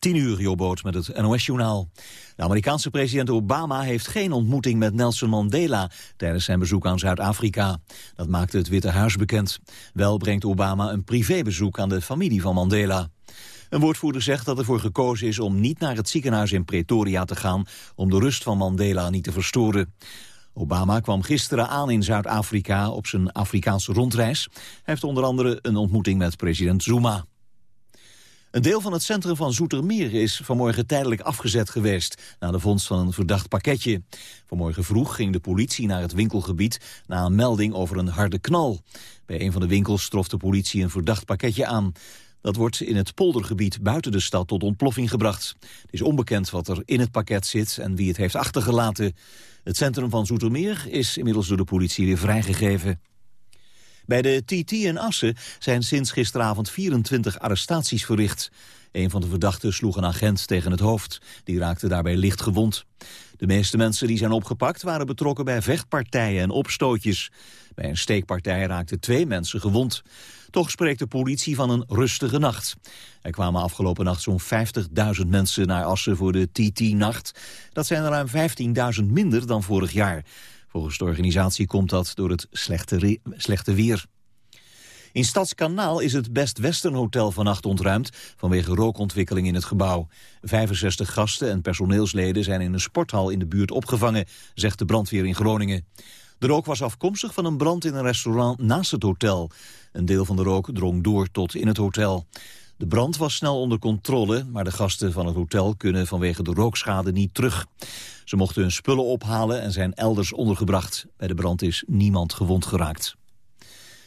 10 uur, Jobboot met het NOS-journaal. De Amerikaanse president Obama heeft geen ontmoeting met Nelson Mandela... tijdens zijn bezoek aan Zuid-Afrika. Dat maakte het Witte Huis bekend. Wel brengt Obama een privébezoek aan de familie van Mandela. Een woordvoerder zegt dat ervoor gekozen is om niet naar het ziekenhuis in Pretoria te gaan... om de rust van Mandela niet te verstoren. Obama kwam gisteren aan in Zuid-Afrika op zijn Afrikaanse rondreis. Hij heeft onder andere een ontmoeting met president Zuma. Een deel van het centrum van Zoetermeer is vanmorgen tijdelijk afgezet geweest... na de vondst van een verdacht pakketje. Vanmorgen vroeg ging de politie naar het winkelgebied... na een melding over een harde knal. Bij een van de winkels trof de politie een verdacht pakketje aan. Dat wordt in het poldergebied buiten de stad tot ontploffing gebracht. Het is onbekend wat er in het pakket zit en wie het heeft achtergelaten. Het centrum van Zoetermeer is inmiddels door de politie weer vrijgegeven. Bij de TT in Assen zijn sinds gisteravond 24 arrestaties verricht. Een van de verdachten sloeg een agent tegen het hoofd. Die raakte daarbij licht gewond. De meeste mensen die zijn opgepakt waren betrokken bij vechtpartijen en opstootjes. Bij een steekpartij raakten twee mensen gewond. Toch spreekt de politie van een rustige nacht. Er kwamen afgelopen nacht zo'n 50.000 mensen naar Assen voor de TT-nacht. Dat zijn er ruim 15.000 minder dan vorig jaar. Volgens de organisatie komt dat door het slechte, slechte weer. In Stadskanaal is het Best Western Hotel vannacht ontruimd vanwege rookontwikkeling in het gebouw. 65 gasten en personeelsleden zijn in een sporthal in de buurt opgevangen, zegt de brandweer in Groningen. De rook was afkomstig van een brand in een restaurant naast het hotel. Een deel van de rook drong door tot in het hotel. De brand was snel onder controle, maar de gasten van het hotel kunnen vanwege de rookschade niet terug. Ze mochten hun spullen ophalen en zijn elders ondergebracht. Bij de brand is niemand gewond geraakt.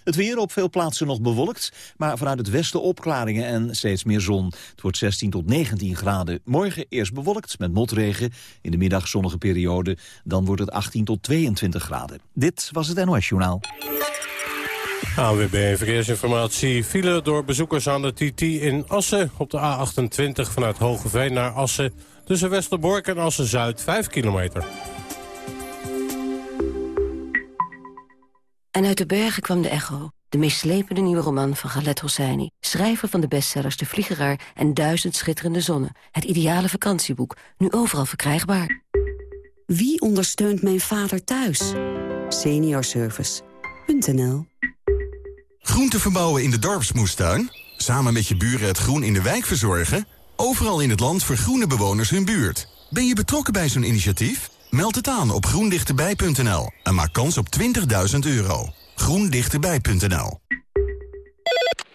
Het weer op veel plaatsen nog bewolkt, maar vanuit het westen opklaringen en steeds meer zon. Het wordt 16 tot 19 graden. Morgen eerst bewolkt met motregen, in de middag zonnige periode. Dan wordt het 18 tot 22 graden. Dit was het NOS Journaal. AWB Verkeersinformatie. File door bezoekers aan de TT in Assen. Op de A28 vanuit Hogeveen naar Assen. Tussen Westerbork en Assen-Zuid 5 kilometer. En uit de bergen kwam de echo. De meeslepende nieuwe roman van Galet Hosseini. Schrijver van de bestsellers De Vliegeraar en Duizend Schitterende Zonnen. Het ideale vakantieboek. Nu overal verkrijgbaar. Wie ondersteunt mijn vader thuis? Seniorservice.nl Groente verbouwen in de dorpsmoestuin? Samen met je buren het groen in de wijk verzorgen? Overal in het land vergroenen bewoners hun buurt. Ben je betrokken bij zo'n initiatief? Meld het aan op groendichterbij.nl en maak kans op 20.000 euro. groendichterbij.nl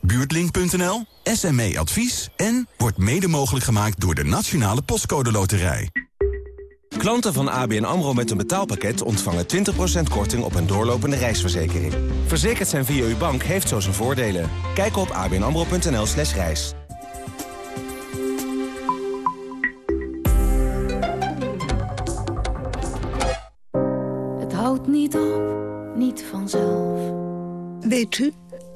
Buurtlink.nl, SME Advies... en wordt mede mogelijk gemaakt door de Nationale Postcode Loterij. Klanten van ABN AMRO met een betaalpakket ontvangen 20% korting op een doorlopende reisverzekering. Verzekerd zijn via uw bank heeft zo zijn voordelen. Kijk op abnamro.nl slash reis. Het houdt niet op, niet vanzelf. Weet u,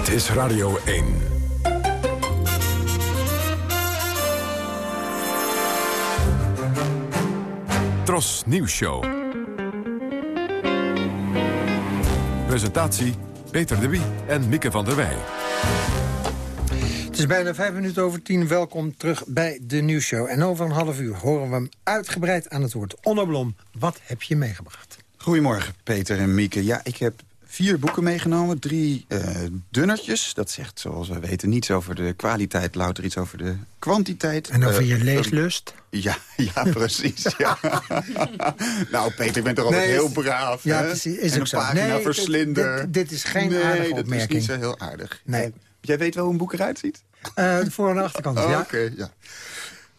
Dit is Radio 1. Tros Nieuws Show. Presentatie Peter de Wie en Mieke van der Wij. Het is bijna vijf minuten over tien. Welkom terug bij de nieuwsshow. En over een half uur horen we hem uitgebreid aan het woord. Onno Blom, wat heb je meegebracht? Goedemorgen, Peter en Mieke. Ja, ik heb vier boeken meegenomen. Drie uh, dunnertjes. Dat zegt, zoals we weten, niets over de kwaliteit... louter iets over de kwantiteit. En over uh, je leeslust? Ja, ja precies. ja. nou, Peter, ik ben toch altijd nee, heel braaf. Ja, hè? precies. Is en ook een pagina nee, verslinder. Dit, dit, is geen nee, aardige dat opmerking. is niet zo heel aardig. Nee. Jij weet wel hoe een boek eruit ziet? Uh, de voor- en achterkant, oh, ja. Oké, okay, ja.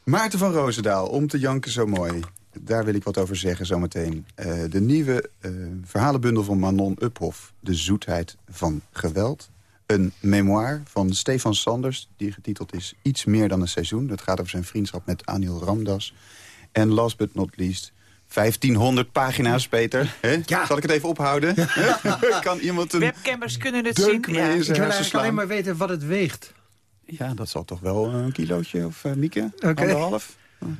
Maarten van Roosendaal, Om te janken zo mooi. Daar wil ik wat over zeggen zometeen. Uh, de nieuwe uh, verhalenbundel van Manon Uphoff. De zoetheid van geweld. Een memoir van Stefan Sanders, die getiteld is Iets meer dan een seizoen. Dat gaat over zijn vriendschap met Anil Ramdas. En last but not least... 1500 pagina's, Peter. Ja. Zal ik het even ophouden? kan iemand een Webcammers kunnen het zien. Ja. Ik wil eigenlijk alleen maar weten wat het weegt. Ja, dat zal toch wel een kilootje of uh, Mieke? Okay. Anderhalf?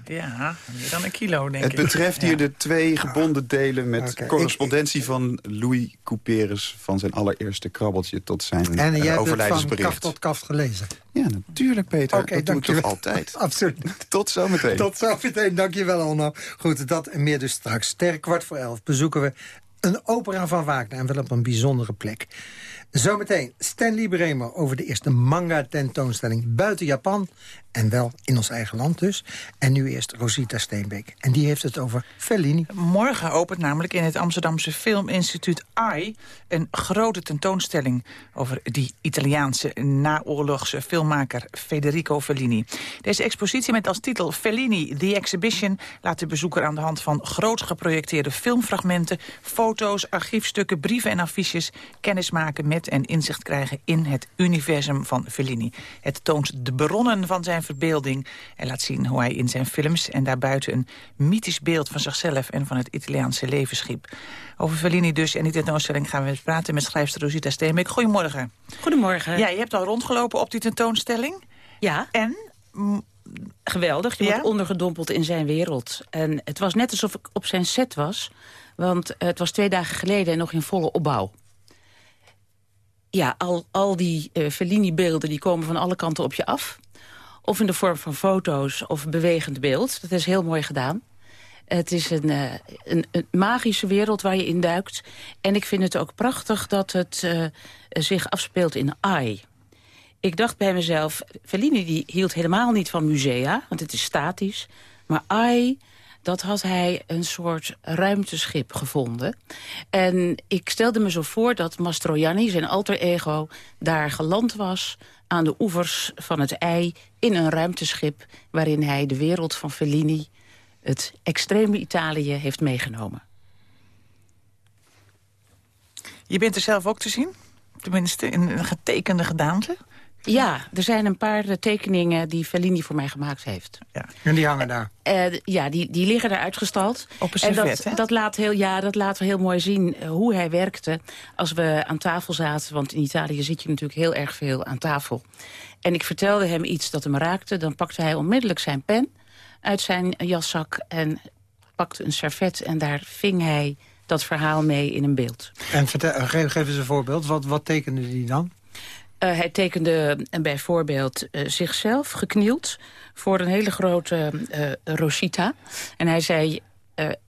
Ja, meer dan een kilo, denk het ik. Het betreft hier ja. de twee gebonden delen met okay. correspondentie ik, ik, van Louis Couperus... van zijn allereerste krabbeltje tot zijn en uh, jij overlijdensbericht. En van kaf tot kaf gelezen? Ja, natuurlijk, Peter. Okay, dat doe ik toch altijd. Absoluut. Tot zometeen. Tot zometeen, dankjewel Onno. Goed, dat en meer dus straks. Ster kwart voor elf bezoeken we een opera van Wagner... en wel op een bijzondere plek. Zometeen Stanley Bremer over de eerste manga-tentoonstelling buiten Japan. En wel in ons eigen land dus. En nu eerst Rosita Steenbeek. En die heeft het over Fellini. Morgen opent namelijk in het Amsterdamse Filminstituut AI... een grote tentoonstelling over die Italiaanse naoorlogse filmmaker Federico Fellini. Deze expositie met als titel Fellini The Exhibition... laat de bezoeker aan de hand van groot geprojecteerde filmfragmenten... foto's, archiefstukken, brieven en affiches... kennis maken met en inzicht krijgen in het universum van Fellini. Het toont de bronnen van zijn verbeelding en laat zien hoe hij in zijn films... en daarbuiten een mythisch beeld van zichzelf en van het Italiaanse leven schiep. Over Fellini dus en die tentoonstelling gaan we praten met schrijfster Rosita Steenbeek. Goedemorgen. Goedemorgen. Ja, je hebt al rondgelopen op die tentoonstelling. Ja. En? Geweldig, je ja? wordt ondergedompeld in zijn wereld. En het was net alsof ik op zijn set was... want het was twee dagen geleden en nog in volle opbouw ja, al, al die uh, Fellini-beelden die komen van alle kanten op je af. Of in de vorm van foto's of bewegend beeld. Dat is heel mooi gedaan. Het is een, uh, een, een, magische wereld waar je in duikt. En ik vind het ook prachtig dat het uh, zich afspeelt in AI. Ik dacht bij mezelf, Fellini die hield helemaal niet van musea, want het is statisch. Maar AI, dat had hij een soort ruimteschip gevonden. En ik stelde me zo voor dat Mastroianni, zijn alter ego, daar geland was aan de oevers van het ei in een ruimteschip... waarin hij de wereld van Fellini, het extreme Italië, heeft meegenomen. Je bent er zelf ook te zien? Tenminste, in een getekende gedaante? Ja, er zijn een paar tekeningen die Fellini voor mij gemaakt heeft. Ja. En die hangen daar? Uh, ja, die, die liggen daar uitgestald. Op een servet, en dat, dat, laat heel, ja, dat laat heel mooi zien uh, hoe hij werkte als we aan tafel zaten. Want in Italië zit je natuurlijk heel erg veel aan tafel. En ik vertelde hem iets dat hem raakte. Dan pakte hij onmiddellijk zijn pen uit zijn jaszak en pakte een servet. En daar ving hij dat verhaal mee in een beeld. En vertel, geef, geef eens een voorbeeld. Wat, wat tekende hij dan? Uh, hij tekende uh, bijvoorbeeld uh, zichzelf geknield voor een hele grote Rosita. En hij zei,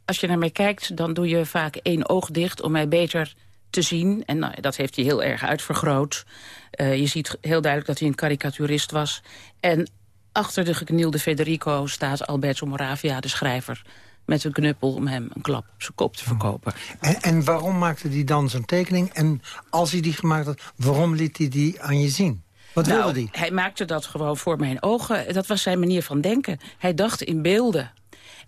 als je naar mij kijkt, dan doe je vaak één oog dicht om mij beter te zien. En nou, dat heeft hij heel erg uitvergroot. je ziet heel duidelijk dat hij een karikaturist was. En achter de geknielde Federico staat Alberto Moravia, de schrijver met een knuppel om hem een klap op zijn kop te verkopen. En, en waarom maakte hij dan zo'n tekening? En als hij die gemaakt had, waarom liet hij die aan je zien? Wat nou, wilde hij? Hij maakte dat gewoon voor mijn ogen. Dat was zijn manier van denken. Hij dacht in beelden.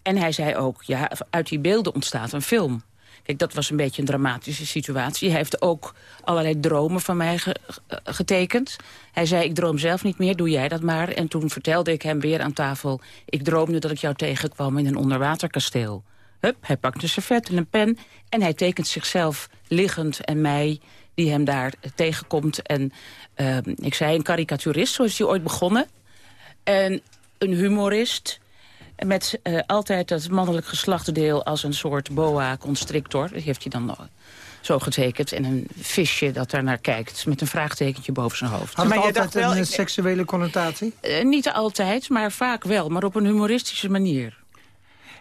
En hij zei ook, ja, uit die beelden ontstaat een film. Kijk, dat was een beetje een dramatische situatie. Hij heeft ook allerlei dromen van mij ge getekend. Hij zei, ik droom zelf niet meer, doe jij dat maar. En toen vertelde ik hem weer aan tafel... ik droomde dat ik jou tegenkwam in een onderwaterkasteel. Hup, hij pakt een servet en een pen... en hij tekent zichzelf liggend en mij die hem daar tegenkomt. En uh, ik zei, een karikaturist, zo is hij ooit begonnen. En een humorist... Met uh, altijd dat mannelijk geslachtendeel als een soort boa constrictor. Dat heeft hij dan uh, zo getekend. En een visje dat daar naar kijkt met een vraagtekentje boven zijn hoofd. Had maar altijd wel, een ik... seksuele connotatie? Uh, niet altijd, maar vaak wel. Maar op een humoristische manier.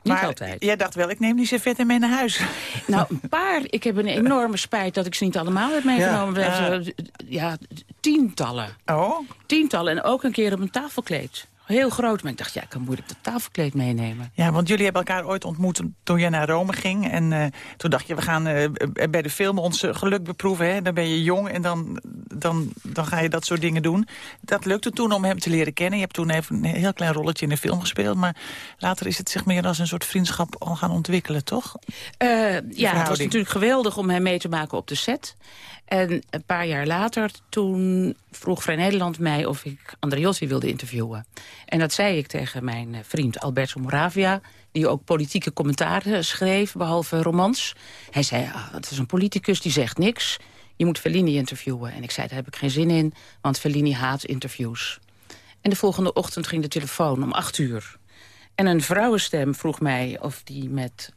Niet maar altijd. jij dacht wel, ik neem die servetten mee naar huis. Nou, een paar. Ik heb een enorme spijt dat ik ze niet allemaal heb meegenomen. Ja. We hebben, eh, ja, tientallen. Oh? Tientallen en ook een keer op een tafelkleed. Heel groot, maar ik dacht, ja, ik kan moeilijk dat tafelkleed meenemen. Ja, want jullie hebben elkaar ooit ontmoet toen jij naar Rome ging. En eh, toen dacht je, we gaan eh, bij de film ons geluk beproeven. Hè? Dan ben je jong en dan, dan, dan ga je dat soort dingen doen. Dat lukte toen om hem te leren kennen. Je hebt toen even een heel klein rolletje in de film gespeeld. Maar later is het zich meer als een soort vriendschap al gaan ontwikkelen, toch? Eh, ja, het was natuurlijk geweldig om hem mee te maken op de set. En een paar jaar later, toen vroeg Vrij Nederland mij of ik Andreotti wilde interviewen. En dat zei ik tegen mijn eh, vriend Alberto Moravia... die ook politieke commentaren schreef, behalve romans. Hij zei, ah, het is een politicus, die zegt niks. Je moet Fellini interviewen. En ik zei, daar heb ik geen zin in, want Fellini haat interviews. En de volgende ochtend ging de telefoon om acht uur. En een vrouwenstem vroeg mij of, die met,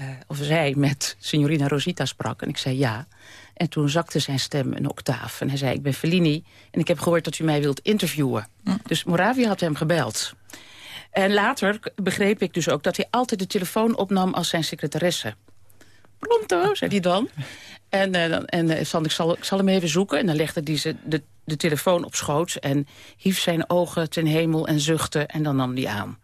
eh, of zij met signorina Rosita sprak. En ik zei ja. En toen zakte zijn stem een octaaf. En hij zei, ik ben Fellini en ik heb gehoord dat u mij wilt interviewen. Dus Moravia had hem gebeld. En later begreep ik dus ook dat hij altijd de telefoon opnam als zijn secretaresse. Pronto, zei hij dan. En, eh, dan- en eh, Sander, ik zal, ik zal hem even zoeken. En dan legde hij ze de, de telefoon op schoot... en hief zijn ogen ten hemel en zuchtte en dan nam hij aan.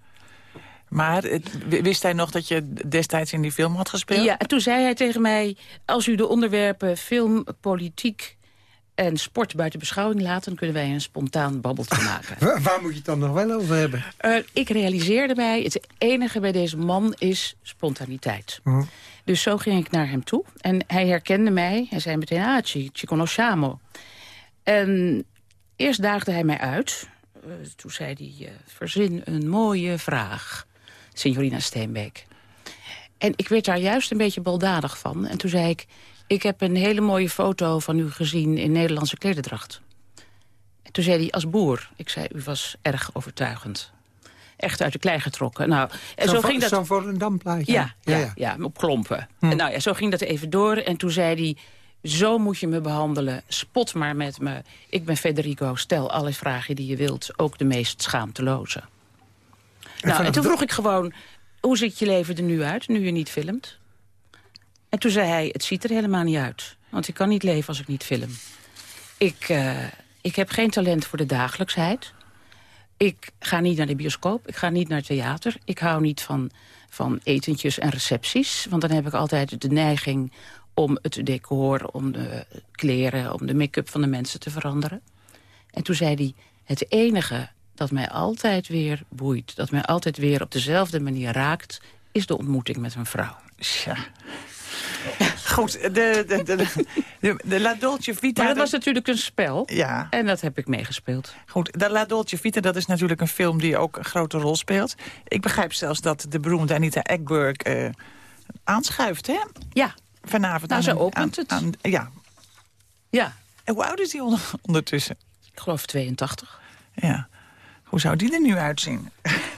Maar wist hij nog dat je destijds in die film had gespeeld? Ja, en toen zei hij tegen mij... als u de onderwerpen film, politiek en sport buiten beschouwing laat... dan kunnen wij een spontaan babbeltje maken. Waar, waar moet je het dan nog wel over hebben? Eh, ik realiseerde mij, het enige bij deze man is spontaniteit. Hm. Dus zo ging ik naar hem toe. En hij herkende mij. Hij zei meteen, ah, ci, ci conosciamo. En eerst daagde hij mij uit. Eh, toen zei hij, verzin een mooie vraag, signorina Steenbeek. En ik werd daar juist een beetje baldadig van. En toen zei ik, ik heb een hele mooie foto van u gezien in Nederlandse klederdracht. En toen zei hij, als boer. Ik zei, u was erg overtuigend. Echt uit de klei getrokken. Nou, en zo ging dat... Zo'n Volendam plaatje. Ja, ja, ja. op klompen. En nou ja, zo ging dat even door. En toen zei hij, zo moet je me behandelen. Spot maar met me. Ik ben Federico, stel alle vragen die je wilt. Ook de meest schaamteloze. Nou, en toen vroeg ik gewoon, hoe ziet je leven er nu uit, nu je niet filmt? En toen zei hij, het ziet er helemaal niet uit. Want ik kan niet leven als ik niet film. Ik, eh, ik heb geen talent voor de dagelijksheid. Ik ga niet naar de bioscoop, ik ga niet naar het theater. Ik hou niet van, van etentjes en recepties. Want dan heb ik altijd de neiging om het decor, om de kleren... om de make-up van de mensen te veranderen. En toen zei hij, het enige dat mij altijd weer boeit... dat mij altijd weer op dezelfde manier raakt... is de ontmoeting met een vrouw. Tja. Goed, de, de, de, de, de La Dolce Vita... Maar dat was natuurlijk een spel. Ja. En dat heb ik meegespeeld. Goed, de La Dolce Vita, dat is natuurlijk een film die ook een grote rol speelt. Ik begrijp zelfs dat de beroemde Anita Ekberg eh, aanschuift, hè? Ja. Vanavond. Nou, ze opent aan- het. aan- ja. Ja. En hoe oud is die onder- ondertussen? Ik geloof 82. Ja. Hoe zou die er nu uitzien?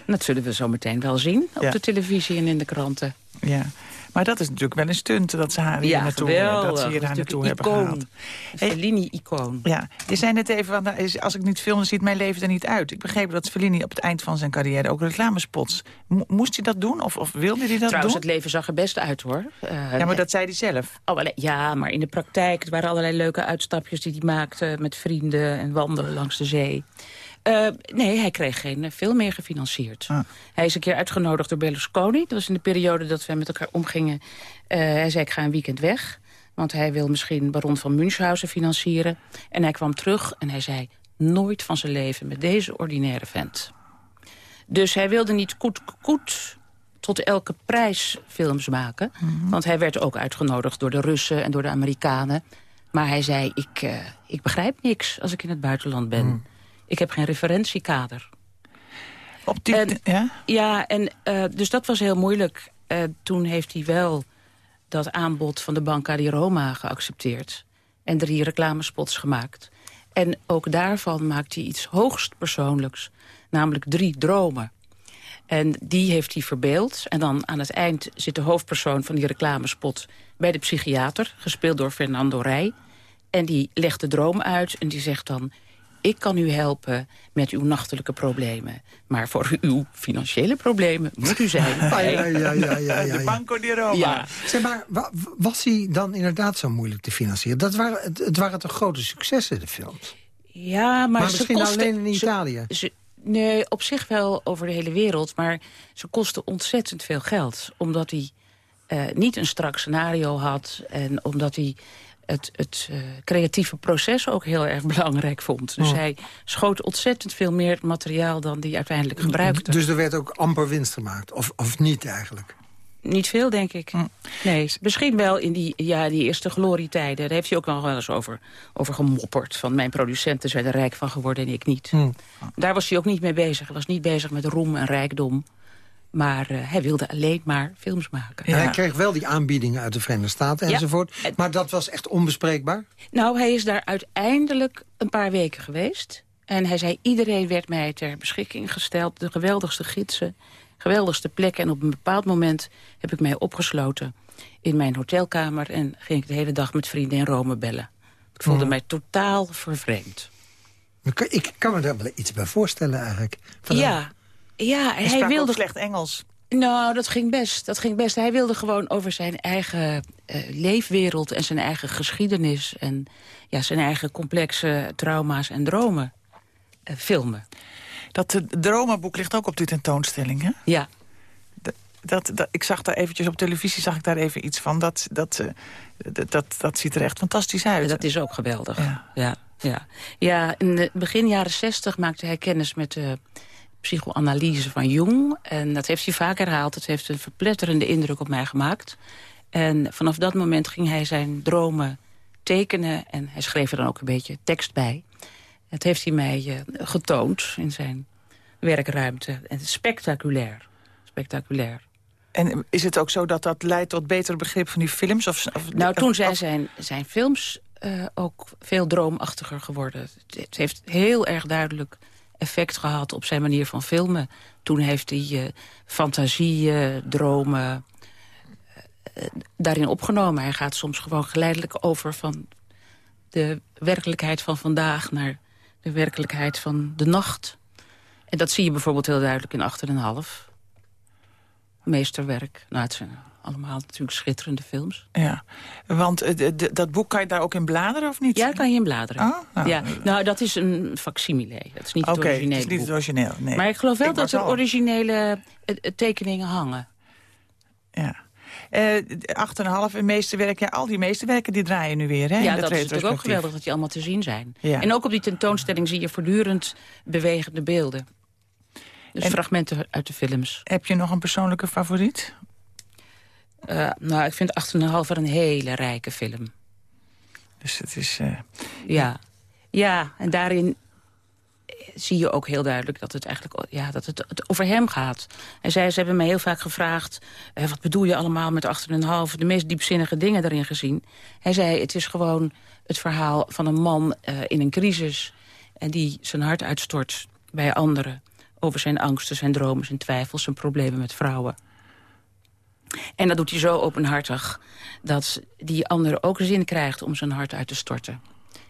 Dat zullen we zo meteen wel zien op Ja. de televisie en in de kranten. Ja. Maar dat is natuurlijk wel een stunt dat ze haar hier Ja, naartoe, geweldig. dat ze hier Dat naartoe hebben gehaald. Fellini-icoon. Ja, je zei net even, nou, als ik niet film, dan ziet mijn leven er niet uit. Ik begreep dat Fellini op het eind van zijn carrière ook reclamespots... Mo- moest hij dat doen of, of wilde hij dat Trouwens, doen? het leven zag er best uit, hoor. Eh, Ja, maar dat zei hij zelf. Oh, ja, maar in de praktijk, er waren allerlei leuke uitstapjes die hij maakte... met vrienden en wandelen langs de zee. Eh, nee, hij kreeg geen eh, film meer gefinancierd. Ah. Hij is een keer uitgenodigd door Berlusconi. Dat was in de periode dat we met elkaar omgingen. Eh, hij zei, ik ga een weekend weg. Want hij wil misschien Baron van Münchhausen financieren. En hij kwam terug en hij zei... nooit van zijn leven met deze ordinaire vent. Dus hij wilde niet koet koet tot elke prijs films maken. Want hij werd ook uitgenodigd door de Russen en door de Amerikanen. Maar hij zei, ik, ik begrijp niks als ik in het buitenland ben. Ik heb geen referentiekader. Op die, En- ja? Ja, en eh, dus dat was heel moeilijk. Eh, toen heeft hij wel dat aanbod van de Banca di Roma geaccepteerd. En drie reclamespots gemaakt. En ook daarvan maakt hij iets hoogst persoonlijks. Namelijk drie dromen. En die heeft hij verbeeld. En dan aan het eind zit de hoofdpersoon van die reclamespot... bij de psychiater, gespeeld door Fernando Rij. En die legt de droom uit en die zegt dan... ik kan u helpen met uw nachtelijke problemen. Maar voor uw financiële problemen moet u zijn. Ja, ja, ja, ja, ja, De Banco di Roma. Ja. Zeg maar, wa- was hij dan inderdaad zo moeilijk te financieren? Dat waren, het, het waren toch grote successen, de films? Ja, maar, Maar ze misschien kosten- alleen in Italië? ze- nee, op zich wel over de hele wereld. Maar ze kosten ontzettend veel geld. Omdat hij eh, niet een strak scenario had. En omdat hij het, het eh, creatieve proces ook heel erg belangrijk vond. Dus Oh. hij schoot ontzettend veel meer materiaal dan hij uiteindelijk gebruikte. Dus er werd ook amper winst gemaakt? Of, of niet eigenlijk? Niet veel, denk ik. Nee, misschien wel in die, ja, die eerste glorietijden. Daar heeft hij ook nog wel eens over, over gemopperd. Van mijn producenten zijn er rijk van geworden en ik niet. Daar was hij ook niet mee bezig. Hij was niet bezig met roem en rijkdom. Maar eh, hij wilde alleen maar films maken. En hij kreeg wel die aanbiedingen uit de Verenigde Staten Ja. enzovoort. Maar dat was echt onbespreekbaar? Nou, hij is daar uiteindelijk een paar weken geweest. En hij zei, iedereen werd mij ter beschikking gesteld. De geweldigste gidsen, geweldigste plekken. En op een bepaald moment heb ik mij opgesloten in mijn hotelkamer... en ging ik de hele dag met vrienden in Rome bellen. Ik voelde Mhm. mij totaal vervreemd. Ik kan, ik kan me daar wel iets bij voorstellen eigenlijk. Van Ja, ja Hij hij sprak wilde... ook slecht Engels. Nou, dat ging best. Dat ging best. Hij wilde gewoon over zijn eigen eh, leefwereld en zijn eigen geschiedenis... en ja, zijn eigen complexe trauma's en dromen eh, filmen. Dat uh, dromenboek ligt ook op die tentoonstelling, hè? Ja. Dat, dat, ik zag daar eventjes op televisie zag ik daar even iets van. Dat, dat, eh, dat, dat, ziet er echt fantastisch uit. Dat is ook geweldig. Ja, ja. ja. ja in de begin jaren zestig maakte hij kennis met psychoanalyse van Jung. En dat heeft hij vaak herhaald. Het heeft een verpletterende indruk op mij gemaakt. En vanaf dat moment ging hij zijn dromen tekenen. En hij schreef er dan ook een beetje tekst bij. Dat heeft hij mij uh, getoond in zijn werkruimte. En spectaculair. Spectaculair. En is het ook zo dat dat leidt tot beter begrip van die films? Of, of nou, toen of, zijn zijn, zijn films uh, ook veel droomachtiger geworden. Het, het, heeft heel erg duidelijk effect gehad op zijn manier van filmen. Toen heeft hij uh, fantasieën, dromen uh, daarin opgenomen. Hij gaat soms gewoon geleidelijk over van de werkelijkheid van vandaag... naar de werkelijkheid van de nacht. En dat zie je bijvoorbeeld heel duidelijk in 8,5 meesterwerk. Nou, het zijn allemaal natuurlijk schitterende films. Ja, want uh, dat boek kan je daar ook in bladeren of niet? Ja, kan je in bladeren. Oh, nou, ja. nou, dat is een facsimile. Dat is niet het okay, originele het is niet het origineel, nee. Maar ik geloof wel ik dat er al. originele uh, tekeningen hangen. Ja. Uh, 8,5 en meesterwerk. Ja, al die meesterwerken die draaien nu weer. Hè, ja, dat is natuurlijk ook geweldig dat die allemaal te zien zijn. Ja. En ook op die tentoonstelling zie je voortdurend bewegende beelden. Dus en fragmenten uit de films. Heb je nog een persoonlijke favoriet? Uh, nou, ik vind 8,5 een hele rijke film. Dus het is... Uh... Ja. ja, en daarin zie je ook heel duidelijk dat het eigenlijk ja, dat het, het over hem gaat. Hij zei, ze hebben mij heel vaak gevraagd... Wat bedoel je allemaal met 8,5? De meest diepzinnige dingen daarin gezien. Hij zei, het is gewoon het verhaal van een man in een crisis... en die zijn hart uitstort bij anderen over zijn angsten, zijn dromen, zijn twijfels... zijn problemen met vrouwen. En dat doet hij zo openhartig dat die andere ook zin krijgt om zijn hart uit te storten.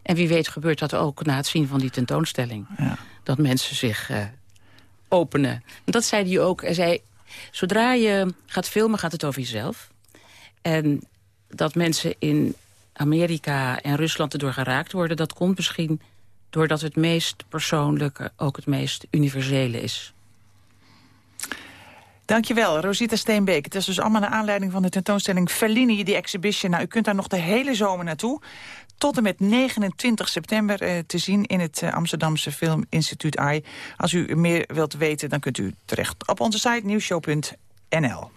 En wie weet gebeurt dat ook na het zien van die tentoonstelling. Ja. Dat mensen zich uh, openen. Dat zei hij ook. Hij zei, zodra je gaat filmen gaat het over jezelf. En dat mensen in Amerika en Rusland erdoor geraakt worden... dat komt misschien doordat het meest persoonlijke ook het meest universele is. Dankjewel, Rosita Steenbeek. Het is dus allemaal naar aanleiding van de tentoonstelling Fellini, die exhibition. Nou, u kunt daar nog de hele zomer naartoe. Tot en met 29 september eh, te zien in het eh, Amsterdamse Filminstituut AI. Als u meer wilt weten, dan kunt u terecht op onze site nieuwshow.nl.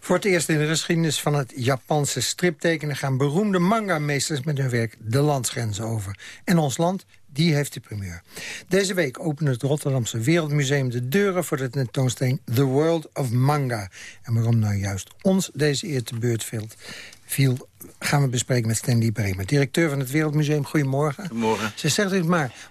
Voor het eerst in de geschiedenis van het Japanse striptekenen... gaan beroemde manga-meesters met hun werk de landsgrenzen over. En ons land, die heeft de primeur. Deze week opende het Rotterdamse Wereldmuseum de deuren... voor de tentoonstelling The World of Manga. En waarom nou juist ons deze eer te beurt viel... gaan we bespreken met Stanley Bremer, directeur van het Wereldmuseum. Goedemorgen. Goedemorgen. Ze zegt het maar,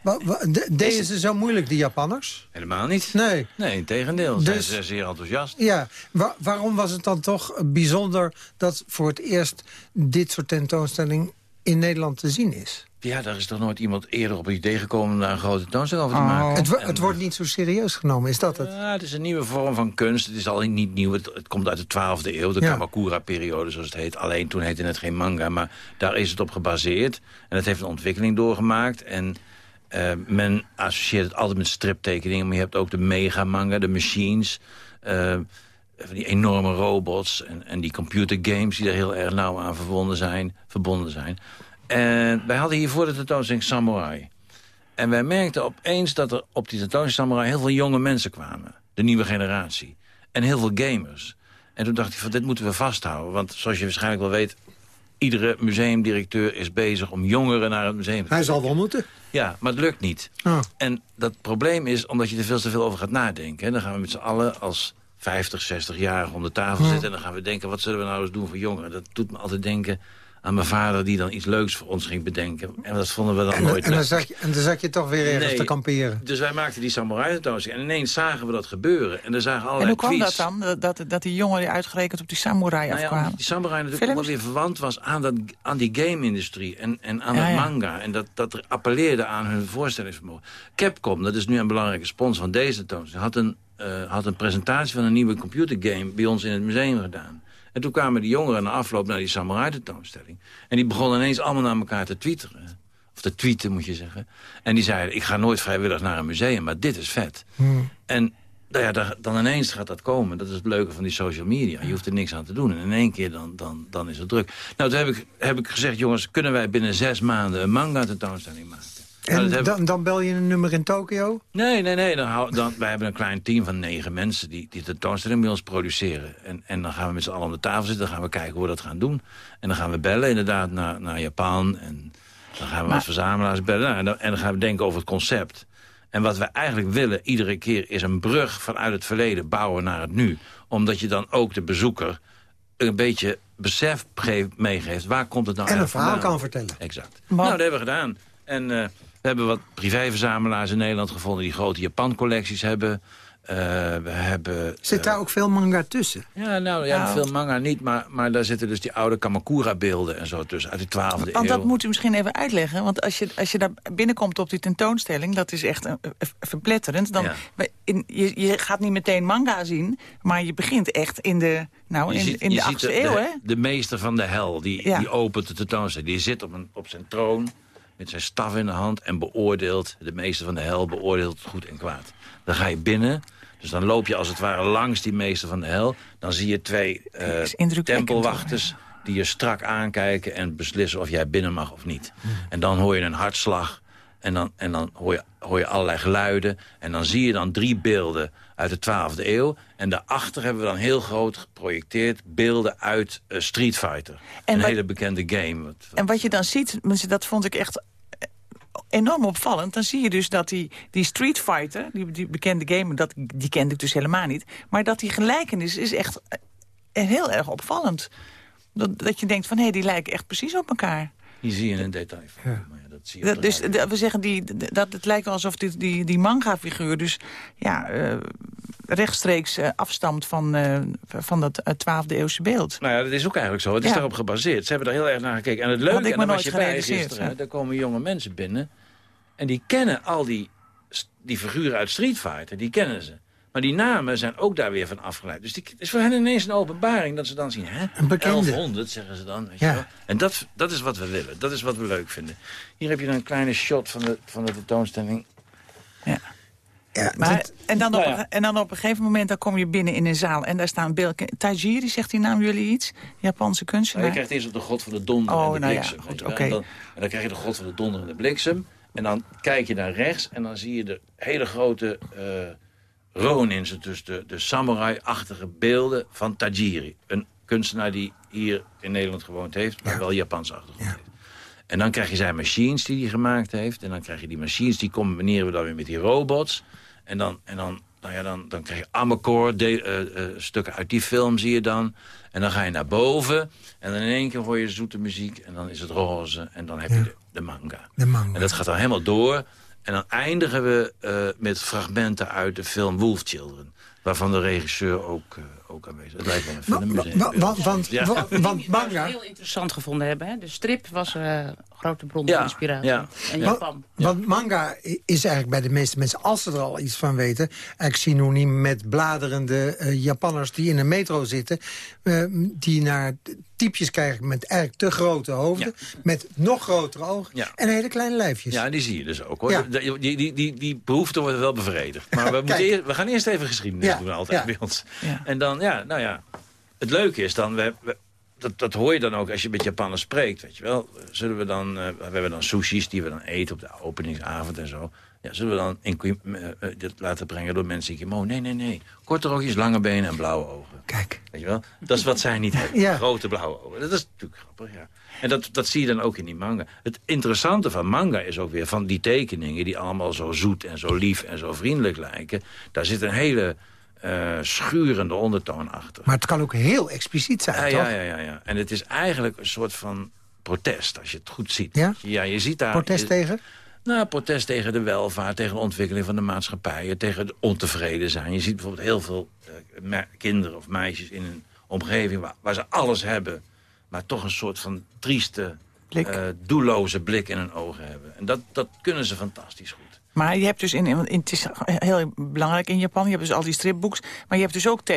deden ze zo moeilijk, die Japanners? Helemaal niet. Nee. Nee, in tegendeel. Dus, zijn ze zeer enthousiast. Ja, wa, waarom was het dan toch bijzonder dat voor het eerst dit soort tentoonstelling in Nederland te zien is. Ja, daar is toch nooit iemand eerder op het idee gekomen... om daar een grote tentoonstelling over te maken. Het, wo- het wordt niet zo serieus genomen, is dat het? Ja, het is een nieuwe vorm van kunst. Het is al niet nieuw. Het, het komt uit de 12e eeuw, de Ja. Kamakura-periode, zoals het heet. Alleen toen heette het geen manga, maar daar is het op gebaseerd. En het heeft een ontwikkeling doorgemaakt. En eh, men associeert het altijd met striptekeningen. Maar je hebt ook de mega-manga, de machines... eh, van die enorme robots en, en die computergames... die er heel erg nauw aan verbonden zijn. Verbonden zijn. En wij hadden hier voor de tentoonstelling Samurai. En wij merkten opeens dat er op die tentoonstelling Samurai... heel veel jonge mensen kwamen. De nieuwe generatie. En heel veel gamers. En toen dacht ik van dit moeten we vasthouden. Want zoals je waarschijnlijk wel weet... iedere museumdirecteur is bezig om jongeren naar het museum te Hij zal wel moeten. Ja, maar het lukt niet. Oh. En dat probleem is omdat je er veel te veel over gaat nadenken. Dan gaan we met z'n allen als 50, 60-jarigen om de tafel zitten... en dan gaan we denken, wat zullen we nou eens doen voor jongeren? Dat doet me altijd denken aan mijn vader die dan iets leuks voor ons ging bedenken. En dat vonden we dan En, nooit en, dan zat je, en dan zat je toch weer ergens Nee. te kamperen. Dus wij maakten die samurai tentoonstelling. En ineens zagen we dat gebeuren. En er zagen En allerlei hoe kwam dat dan? Dat, dat, die jongeren uitgerekend op die samurai Nou ja, afkwamen? die samurai natuurlijk ook weer verwant was aan, dat, aan die game-industrie en, en aan Ja, het ja. manga. En dat, dat appelleerde aan hun voorstellingsvermogen. Capcom, dat is nu een belangrijke sponsor van deze tentoonstelling... had een, eh, had een presentatie van een nieuwe computergame bij ons in het museum gedaan. En toen kwamen die jongeren na afloop naar die samurai tentoonstelling. En die begonnen ineens allemaal naar elkaar te twitteren. Of te tweeten, moet je zeggen. En die zeiden, ik ga nooit vrijwillig naar een museum, maar dit is vet. En nou ja, dan ineens gaat dat komen. Dat is het leuke van die social media. Je hoeft er niks aan te doen. En in één keer dan, dan, dan is het druk. Nou, toen heb ik, heb ik gezegd, jongens, kunnen wij binnen zes maanden een manga tentoonstelling maken? Nou, En hebben- dan, dan bel je een nummer in Tokio? Nee, nee, nee. Dan, dan, wij hebben een klein team van negen mensen die die tentoonstelling bij ons produceren. En, en dan gaan we met z'n allen om de tafel zitten. Dan gaan we kijken hoe we dat gaan doen. En dan gaan we bellen inderdaad naar, naar Japan. En dan gaan we Maar- met verzamelaars bellen. Nou, en, dan, en dan gaan we denken over het concept. En wat we eigenlijk willen iedere keer is een brug vanuit het verleden bouwen naar het nu. Omdat je dan ook de bezoeker een beetje besef geeft, meegeeft. Waar komt het nou En een verhaal vandaan? kan vertellen. Exact. Maar- Nou, dat hebben we gedaan. En eh, we hebben wat privéverzamelaars in Nederland gevonden... die grote Japan-collecties hebben. Eh, we hebben... Zit eh, daar ook veel manga tussen? Ja, nou, ja, Nou. veel manga niet, maar, maar daar zitten dus die oude Kamakura-beelden en zo tussen, uit de 12e eeuw. Want dat moet u misschien even uitleggen. Want als je, als je daar binnenkomt op die tentoonstelling... dat is echt eh, eh, verpletterend. Dan, Ja. we- in, je, je gaat niet meteen manga zien... maar je begint echt in de, nou, Je in, ziet- in de ziet 8e eeuw, hè? De meester van de hel, die, Ja. die opent de tentoonstelling. Die zit op, een, op zijn troon met zijn staf in de hand en beoordeelt... de meester van de hel beoordeelt het goed en kwaad. Dan ga je binnen, dus dan loop je als het ware langs die meester van de hel. Dan zie je twee eh, tempelwachters die je strak aankijken... en beslissen of jij binnen mag of niet. En dan hoor je een hartslag... En dan, en dan hoor, je, hoor je allerlei geluiden. En dan zie je dan drie beelden uit de 12e eeuw. En daarachter hebben we dan heel groot geprojecteerd... beelden uit eh, Street Fighter. En een wat- hele bekende game. Wat- En wat je dan ziet, mensen, dat vond ik echt eh, enorm opvallend. Dan zie je dus dat die, die Street Fighter, die, die bekende game... Dat, die kende ik dus helemaal niet. Maar dat die gelijkenis is echt eh, heel erg opvallend. Dat, dat je denkt van, hé, die lijken echt precies op elkaar. Hier zie je een detail van. Ja, dat zie je Dat, op dus we zeggen, die, dat het lijkt wel alsof die, die, die manga-figuur... dus ja, eh, rechtstreeks eh, afstamt van, eh, van dat eh, 12e eeuwse beeld. Nou ja, dat is ook eigenlijk zo. Het is Ja. daarop gebaseerd. Ze hebben daar heel erg naar gekeken. En het leuke, ik en was je bij gisteren... ja. daar komen jonge mensen binnen... en die kennen al die, die figuren uit Street Fighter. Die kennen ze. Maar die namen zijn ook daar weer van afgeleid. Dus die, het is voor hen ineens een openbaring dat ze dan zien... hè, Een bekende. 1100 zeggen ze dan. Weet Ja. je wel? En dat, dat is wat we willen. Dat is wat we leuk vinden. Hier heb je een kleine shot van de, van de tentoonstelling. Ja, Maar, dat- en, dan op, nou ja. en dan op een gegeven moment dan kom je binnen in een zaal... en daar staan beelden... Tajiri, zegt die naam jullie iets? Japanse Nou, kunstenaar. je krijgt eerst op de god van de donder Oh, en de nou ja, bliksem. goed, je wel. oké. en, dan, en dan krijg je de god van de donder en de bliksem. En dan kijk je naar rechts en dan zie je de hele grote eh Ronins. Dus de, de samurai-achtige beelden van Tajiri. Een kunstenaar die hier in Nederland gewoond heeft, maar wel Japans achtergrond heeft. En dan krijg je zijn machines die hij gemaakt heeft. En dan krijg je die machines, die combineren we dan weer met die robots. En dan, en dan, nou ja, dan, dan krijg je Amakor, de, eh, eh, stukken uit die film zie je dan. En dan ga je naar boven. En dan in één keer hoor je zoete muziek. En dan is het roze. En dan heb je de, de manga. de manga. En dat gaat dan helemaal door. En dan eindigen we eh, met fragmenten uit de film Wolf Children. Waarvan de regisseur ook, eh, ook aanwezig. Het lijkt wel een filmmuseum. wa- wa- want- Ja. wa- want manga... heel interessant gevonden hebben. Hè? De strip was eh, een grote bron Ja, van inspiratie. ja. En Ja. Japan. Want manga is eigenlijk bij de meeste mensen, als ze er al iets van weten... eigenlijk synoniem met bladerende eh, Japanners die in een metro zitten... eh, die naar typjes krijgen met eigenlijk te grote hoofden... met nog grotere ogen Ja. en hele kleine lijfjes. Ja, die zie je dus ook hoor. Ja. Die, die, die, die, die behoefte wordt wel bevredigd. Maar we, moeten eerst, we gaan eerst even geschiedenis Ja, doen altijd ja. bij ons. Ja. En dan, ja, nou ja. Het leuke is dan, we, we- dat, dat hoor je dan ook als je met Japanners spreekt, weet je wel. Zullen we dan, eh, we hebben dan sushis die we dan eten op de openingsavond en zo. Ja, zullen we dan in, eh, eh, dit laten brengen door mensen in kimono? Nee, nee, nee. Korte rokjes, lange benen en blauwe ogen. Kijk. Weet je wel? Dat is wat zij niet hebben. Ja. Grote blauwe ogen. Dat is natuurlijk grappig, ja. En dat, dat zie je dan ook in die manga. Het interessante van manga is ook weer van die tekeningen... die allemaal zo zoet en zo lief en zo vriendelijk lijken. Daar zit een hele eh, schurende ondertoon achter. Maar het kan ook heel expliciet zijn, Ja, toch? ja, ja, ja, ja. En het is eigenlijk een soort van protest, als je het goed ziet. Ja? Ja, je ziet daar... Protest tegen? nou, protest tegen de welvaart, tegen de ontwikkeling van de maatschappijen... tegen het ontevreden zijn. Je ziet bijvoorbeeld heel veel eh, kinderen of meisjes in een omgeving... Waar, waar ze alles hebben, maar toch een soort van trieste, Blik. eh, doelloze blik in hun ogen hebben. En dat, dat kunnen ze fantastisch goed. Maar je hebt dus in, in, het is heel belangrijk in Japan, je hebt dus al die stripboeks, maar je hebt dus ook te-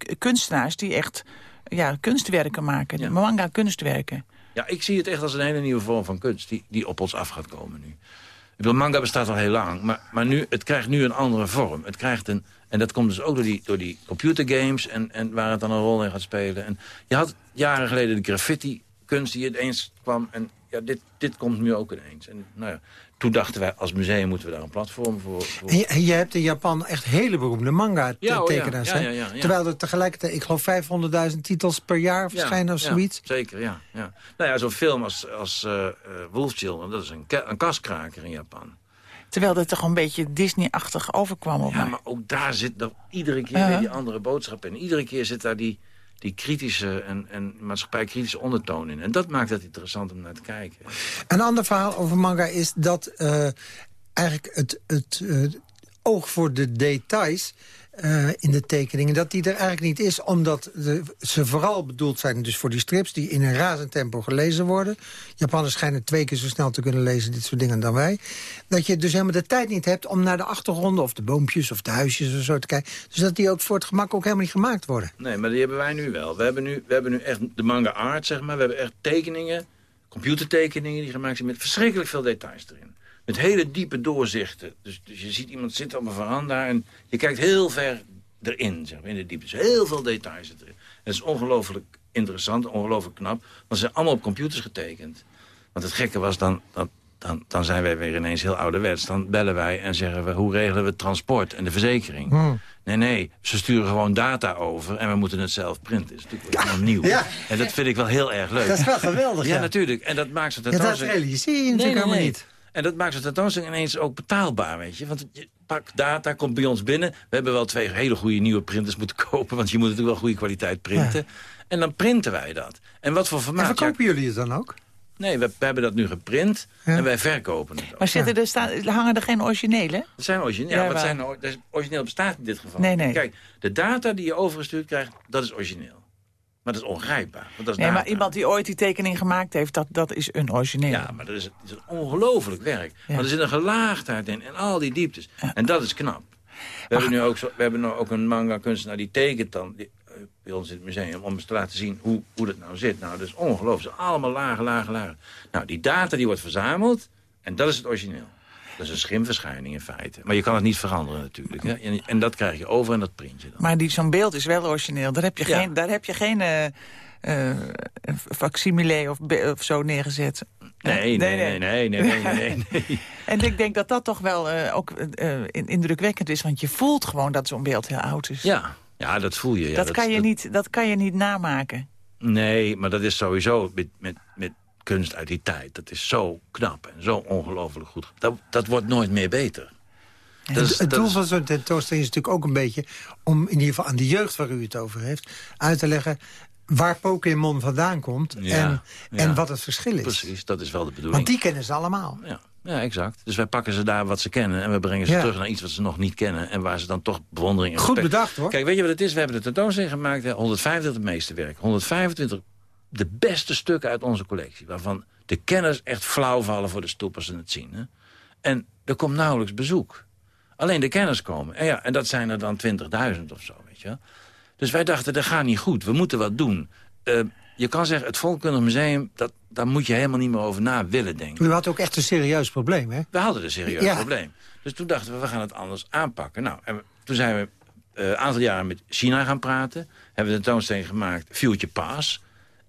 eh, kunstenaars die echt ja, kunstwerken maken, Ja. manga kunstwerken. Ja, ik zie het echt als een hele nieuwe vorm van kunst... die, die op ons af gaat komen nu. Ik bedoel, manga bestaat al heel lang, maar, maar nu, het krijgt nu een andere vorm. Het krijgt een, en dat komt dus ook door die, door die computergames... En, en waar het dan een rol in gaat spelen. En je had jaren geleden de graffiti-kunst die ineens kwam... en ja, dit, dit komt nu ook ineens. En nou ja, toen dachten wij, als museum moeten we daar een platform voor... voor. En je, en je hebt in Japan echt hele beroemde Ja, oh ja. manga-tekenaars. Ja, ja, ja, ja. Terwijl er tegelijkertijd, ik geloof 500.000 titels per jaar verschijnen of ja, zoiets. Zeker, ja. ja. Nou ja, zo'n film als, als eh, eh, Wolf Children, dat is een, een kaskraker in Japan. Terwijl dat toch een beetje Disney-achtig overkwam op Ja, maar ook daar zit nog iedere keer weer die andere boodschap in. Iedere keer zit daar die, die kritische en, en maatschappij-kritische ondertoon in. En dat maakt het interessant om naar te kijken. Een ander verhaal over manga is dat eh, eigenlijk het, het eh, oog voor de details eh, in de tekeningen... dat die er eigenlijk niet is, omdat de- ze vooral bedoeld zijn dus voor die strips... die in een razend tempo gelezen worden. Japanners schijnen twee keer zo snel te kunnen lezen, dit soort dingen, dan wij. Dat je dus helemaal de tijd niet hebt om naar de achtergronden... of de boompjes of de huisjes of zo te kijken. Dus dat die ook voor het gemak ook helemaal niet gemaakt worden. Nee, maar die hebben wij nu wel. We hebben nu, we hebben nu echt de manga art, zeg maar. We hebben echt tekeningen, computertekeningen die gemaakt zijn... met verschrikkelijk veel details erin. Met hele diepe doorzichten. Dus, dus je ziet iemand zitten op een veranda... en je kijkt heel ver erin, zeg maar, in de diepte. Dus heel veel details zitten erin. Dat is ongelooflijk interessant, ongelooflijk knap. Want ze zijn allemaal op computers getekend. Want het gekke was dan... dan dan, dan zijn wij weer ineens heel ouderwets. Dan bellen wij en zeggen we, hoe regelen we het transport en de verzekering? Hmm. Nee, nee, ze sturen gewoon data over en we moeten het zelf printen. Dat is natuurlijk helemaal nieuw. Ja. En dat vind ik wel heel erg leuk. Dat is wel geweldig, Ja, ja. natuurlijk. En dat maakt zo'n Ja, dat realiseer je natuurlijk helemaal niet. En dat maakt zo'n tentoonstelling ineens ook betaalbaar, weet je. Want je pak data, komt bij ons binnen. We hebben wel twee hele goede nieuwe printers moeten kopen... want je moet natuurlijk wel goede kwaliteit printen. En dan printen wij dat. En wat voor En formaat... verkopen jullie het dan ook? Nee, we, we hebben dat nu geprint en wij verkopen het ook. Maar zitten er staan, hangen er geen originele? Dat zijn origineel. Ja, Ja, wat zijn origineel bestaat in dit geval. Nee, nee. Kijk, de data die je overgestuurd krijgt, dat is origineel. Maar dat is ongrijpbaar. Want dat is Nee, maar iemand die ooit die tekening gemaakt heeft, dat, dat is een originele. Ja, maar dat is, is een ongelooflijk werk. Maar er zit een gelaagdheid in en al die dieptes. En dat is knap. We hebben nu ook, zo, we hebben nu ook een manga-kunstenaar die tekent dan die, eh, bij ons in het museum... om eens te laten zien hoe, hoe dat nou zit. Nou, dat is ongelooflijk. Allemaal lagen, lagen, lagen. Nou, die data die wordt verzameld en dat is het origineel. Dat is een schimverschijning in feite. Maar je kan het niet veranderen natuurlijk. Hè? En, en dat krijg je over en dat print je dan. Maar die- zo'n beeld is wel origineel. Daar heb je Ja. geen, daar heb je geen eh, facsimile of, of zo neergezet. Nee, nee, nee, nee, nee, nee, nee, nee. En ik denk dat dat toch wel eh, ook in- indrukwekkend is. Want je voelt gewoon dat zo'n beeld heel oud is. Ja, ja dat voel je. Ja, dat, kan je niet, dat kan je niet namaken. Nee, maar dat is sowieso met, met, met kunst uit die tijd. Dat is zo knap en zo ongelooflijk goed. Dat, dat wordt nooit meer beter. Dat is- het het doel van zo'n tentoonstelling is natuurlijk ook een beetje... om in ieder geval aan de jeugd waar u het over heeft... uit te leggen waar Pokémon vandaan komt Ja, en, ja. en wat het verschil is. Precies, dat is wel de bedoeling. Want die kennen ze allemaal. Ja. Ja, exact. Dus wij pakken ze daar wat ze kennen... en we brengen ze terug naar iets wat ze nog niet kennen... en waar ze dan toch bewondering en Goed respect- bedacht, hoor. Kijk, weet je wat het is? We hebben de tentoonstelling gemaakt, hè, 125 het meeste werk. 125 de beste stukken uit onze collectie... waarvan de kenners echt flauw vallen voor de stoep als ze het zien. Hè? En er komt nauwelijks bezoek. Alleen de kenners komen. En, ja, en dat zijn er dan 20.000 of zo, weet je wel. Dus wij dachten, dat gaat niet goed. We moeten wat doen. Eh, je kan zeggen, het Volkundig Museum... Dat, daar moet je helemaal niet meer over na willen denken. U had ook echt een serieus probleem, hè? We hadden een serieus Ja. probleem. Dus toen dachten we, we gaan het anders aanpakken. Nou, en toen zijn we eh, een aantal jaren met China gaan praten. Hebben we een tentoonstelling gemaakt, Future Pass.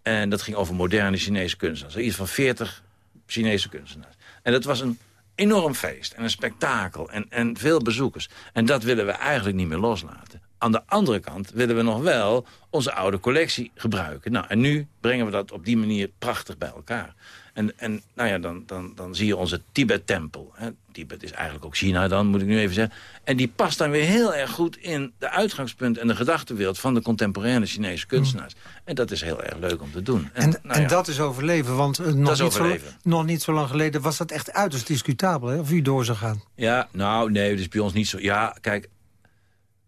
En dat ging over moderne Chinese kunstenaars. Iets van 40 Chinese kunstenaars. En dat was een enorm feest en een spektakel en, en veel bezoekers. En dat willen we eigenlijk niet meer loslaten. Aan de andere kant willen we nog wel onze oude collectie gebruiken. Nou, en nu brengen we dat op die manier prachtig bij elkaar. En, en nou ja, dan, dan, dan zie je onze Tibet-tempel. Tibet is eigenlijk ook China dan, moet ik nu even zeggen. En die past dan weer heel erg goed in de uitgangspunt en de gedachtenwereld... van de contemporaine Chinese kunstenaars. En dat is heel erg leuk om te doen. En, nou en ja, dat is overleven, want eh, nog, niet zo, nog niet zo lang geleden was dat echt uiterst discutabel, hè, of u door zou gaan. Ja, nou, nee, dat is bij ons niet zo. Ja, kijk,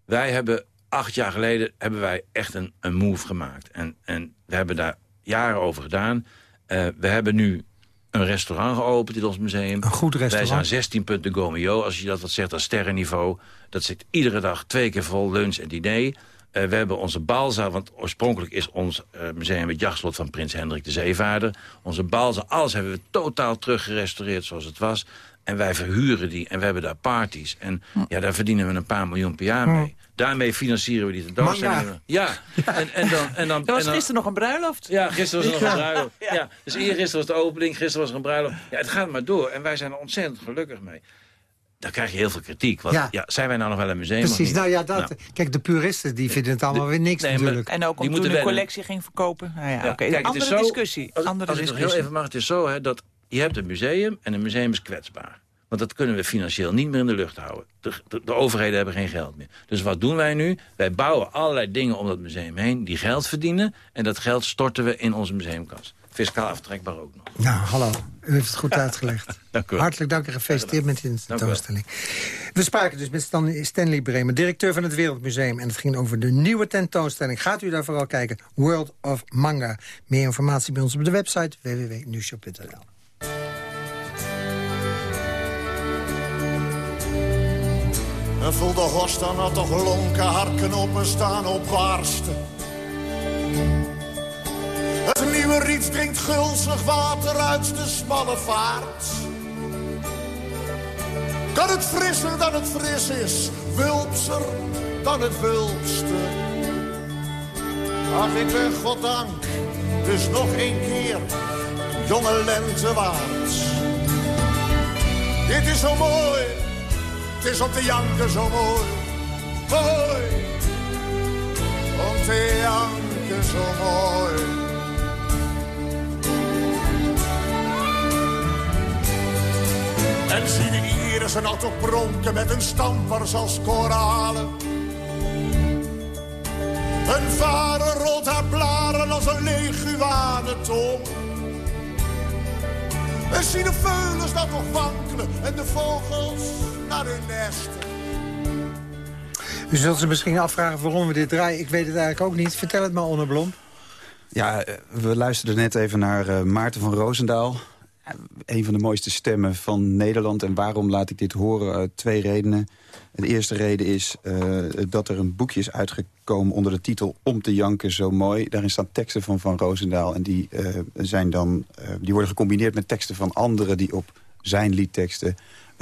wij hebben acht jaar geleden hebben wij echt een, een move gemaakt. En, en we hebben daar jaren over gedaan. Eh, we hebben nu een restaurant geopend in ons museum. Een goed restaurant. Wij zijn 16 punten Gomeo, als je dat wat zegt, als sterrenniveau. Dat zit iedere dag twee keer vol lunch en diner. Eh, we hebben onze balzaal, want oorspronkelijk is ons eh, museum het jachtslot van prins Hendrik de Zeevaarder. Onze balzaal, alles hebben we totaal teruggerestaureerd zoals het was. En wij verhuren die en we hebben daar parties. En ja, daar verdienen we een paar miljoen per jaar mee. Daarmee financieren we die tentoonstellingen. Manga. Ja, en, en dan... En dan Er was en dan- gisteren nog een bruiloft. ja, gisteren was er nog een bruiloft. Ja. Dus eergisteren was de opening, gisteren was er een bruiloft. Ja, het gaat maar door. En wij zijn er ontzettend gelukkig mee. Daar krijg je heel veel kritiek. Want Ja. ja. zijn wij nou nog wel een museum of Precies, nou ja, dat, kijk, de puristen die vinden het allemaal weer niks nee, maar- natuurlijk. En ook Die om toen wennen. collectie ging verkopen. Nou ja, Ja, oké. kijk, het Andere is zo- discussie. Als, Andere als ik nog discussie. heel even mag, het is zo hè, dat je hebt een museum en een museum is kwetsbaar. Want dat kunnen we financieel niet meer in de lucht houden. De, de, de overheden hebben geen geld meer. Dus wat doen wij nu? Wij bouwen allerlei dingen om dat museum heen die geld verdienen. En dat geld storten we in onze museumkas. Fiscaal aftrekbaar ook nog. Nou, hallo. U heeft het goed uitgelegd. Dank u wel. Hartelijk dank en gefeliciteerd met de tentoonstelling. We spraken dus met Stan- Stanley Bremer, directeur van het Wereldmuseum. En het ging over de nieuwe tentoonstelling. Gaat u daar vooral kijken. World of Manga. Meer informatie bij ons op de website www.newshop.nl. En voel de horst dan had toch lonken harken op en staan op waarsten. Het nieuwe riet drinkt gulzig water uit de smalle vaart. Kan het frisser dan het fris is, wulpser dan het wulpste. Ach, ik ben goddank, dus nog één keer, jonge lente waard. Dit is zo mooi, is om te janken zo mooi. Mooi, om te janken zo mooi. En zie de irissen nou toch pronken met hun stampers als koralen. Een vader rolt haar blaren als een leguanentong. En zie de veulens nou toch wankelen en de vogels. U zult zich misschien afvragen waarom we dit draaien. Ik weet het eigenlijk ook niet. Vertel het maar, Onne Blom. Ja, eh, we luisterden net even naar eh, Maarten van Roosendaal. Eh, Een van de mooiste stemmen van Nederland. En waarom laat ik dit horen? Uit twee redenen. De eerste reden is eh, dat er een boekje is uitgekomen onder de titel Om te janken zo mooi. Daarin staan teksten van Van Roosendaal. En die, eh, zijn dan, eh, die worden gecombineerd met teksten van anderen... die op zijn liedteksten eh,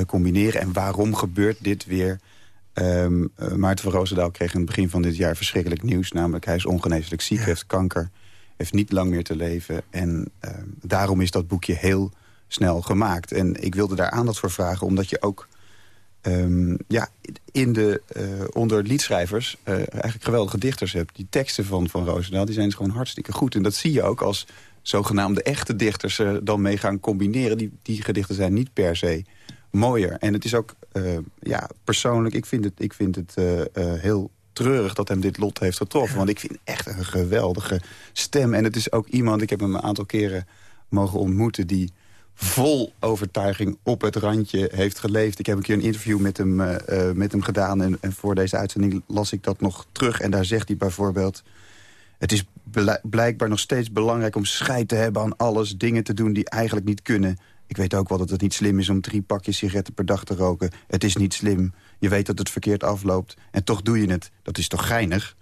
combineren. En waarom gebeurt dit weer? Eh, Maarten van Roosendaal kreeg in het begin van dit jaar verschrikkelijk nieuws. Namelijk hij is ongeneeslijk ziek, heeft kanker, heeft niet lang meer te leven. En ehm, daarom is dat boekje heel snel gemaakt. En ik wilde daar aandacht voor vragen, omdat je ook... ehm, ja, in de, eh, onder liedschrijvers eh, eigenlijk geweldige dichters hebt. Die teksten van, van Roosendaal die zijn dus gewoon hartstikke goed. En dat zie je ook als zogenaamde echte dichters er dan mee gaan combineren. Die, die gedichten zijn niet per se mooier. En het is ook, eh, ja, persoonlijk, ik vind het, ik vind het eh, eh, heel treurig dat hem dit lot heeft getroffen. Want ik vind echt een geweldige stem. En het is ook iemand, ik heb hem een aantal keren mogen ontmoeten... die vol overtuiging op het randje heeft geleefd. Ik heb een keer een interview met hem, met hem gedaan... En, en, voor deze uitzending las ik dat nog terug. En daar zegt hij bijvoorbeeld... het is blijkbaar nog steeds belangrijk om scheid te hebben aan alles... dingen te doen die eigenlijk niet kunnen. Ik weet ook wel dat het niet slim is om drie pakjes sigaretten per dag te roken. Het is niet slim. Je weet dat het verkeerd afloopt. En toch doe je het. Dat is toch geinig?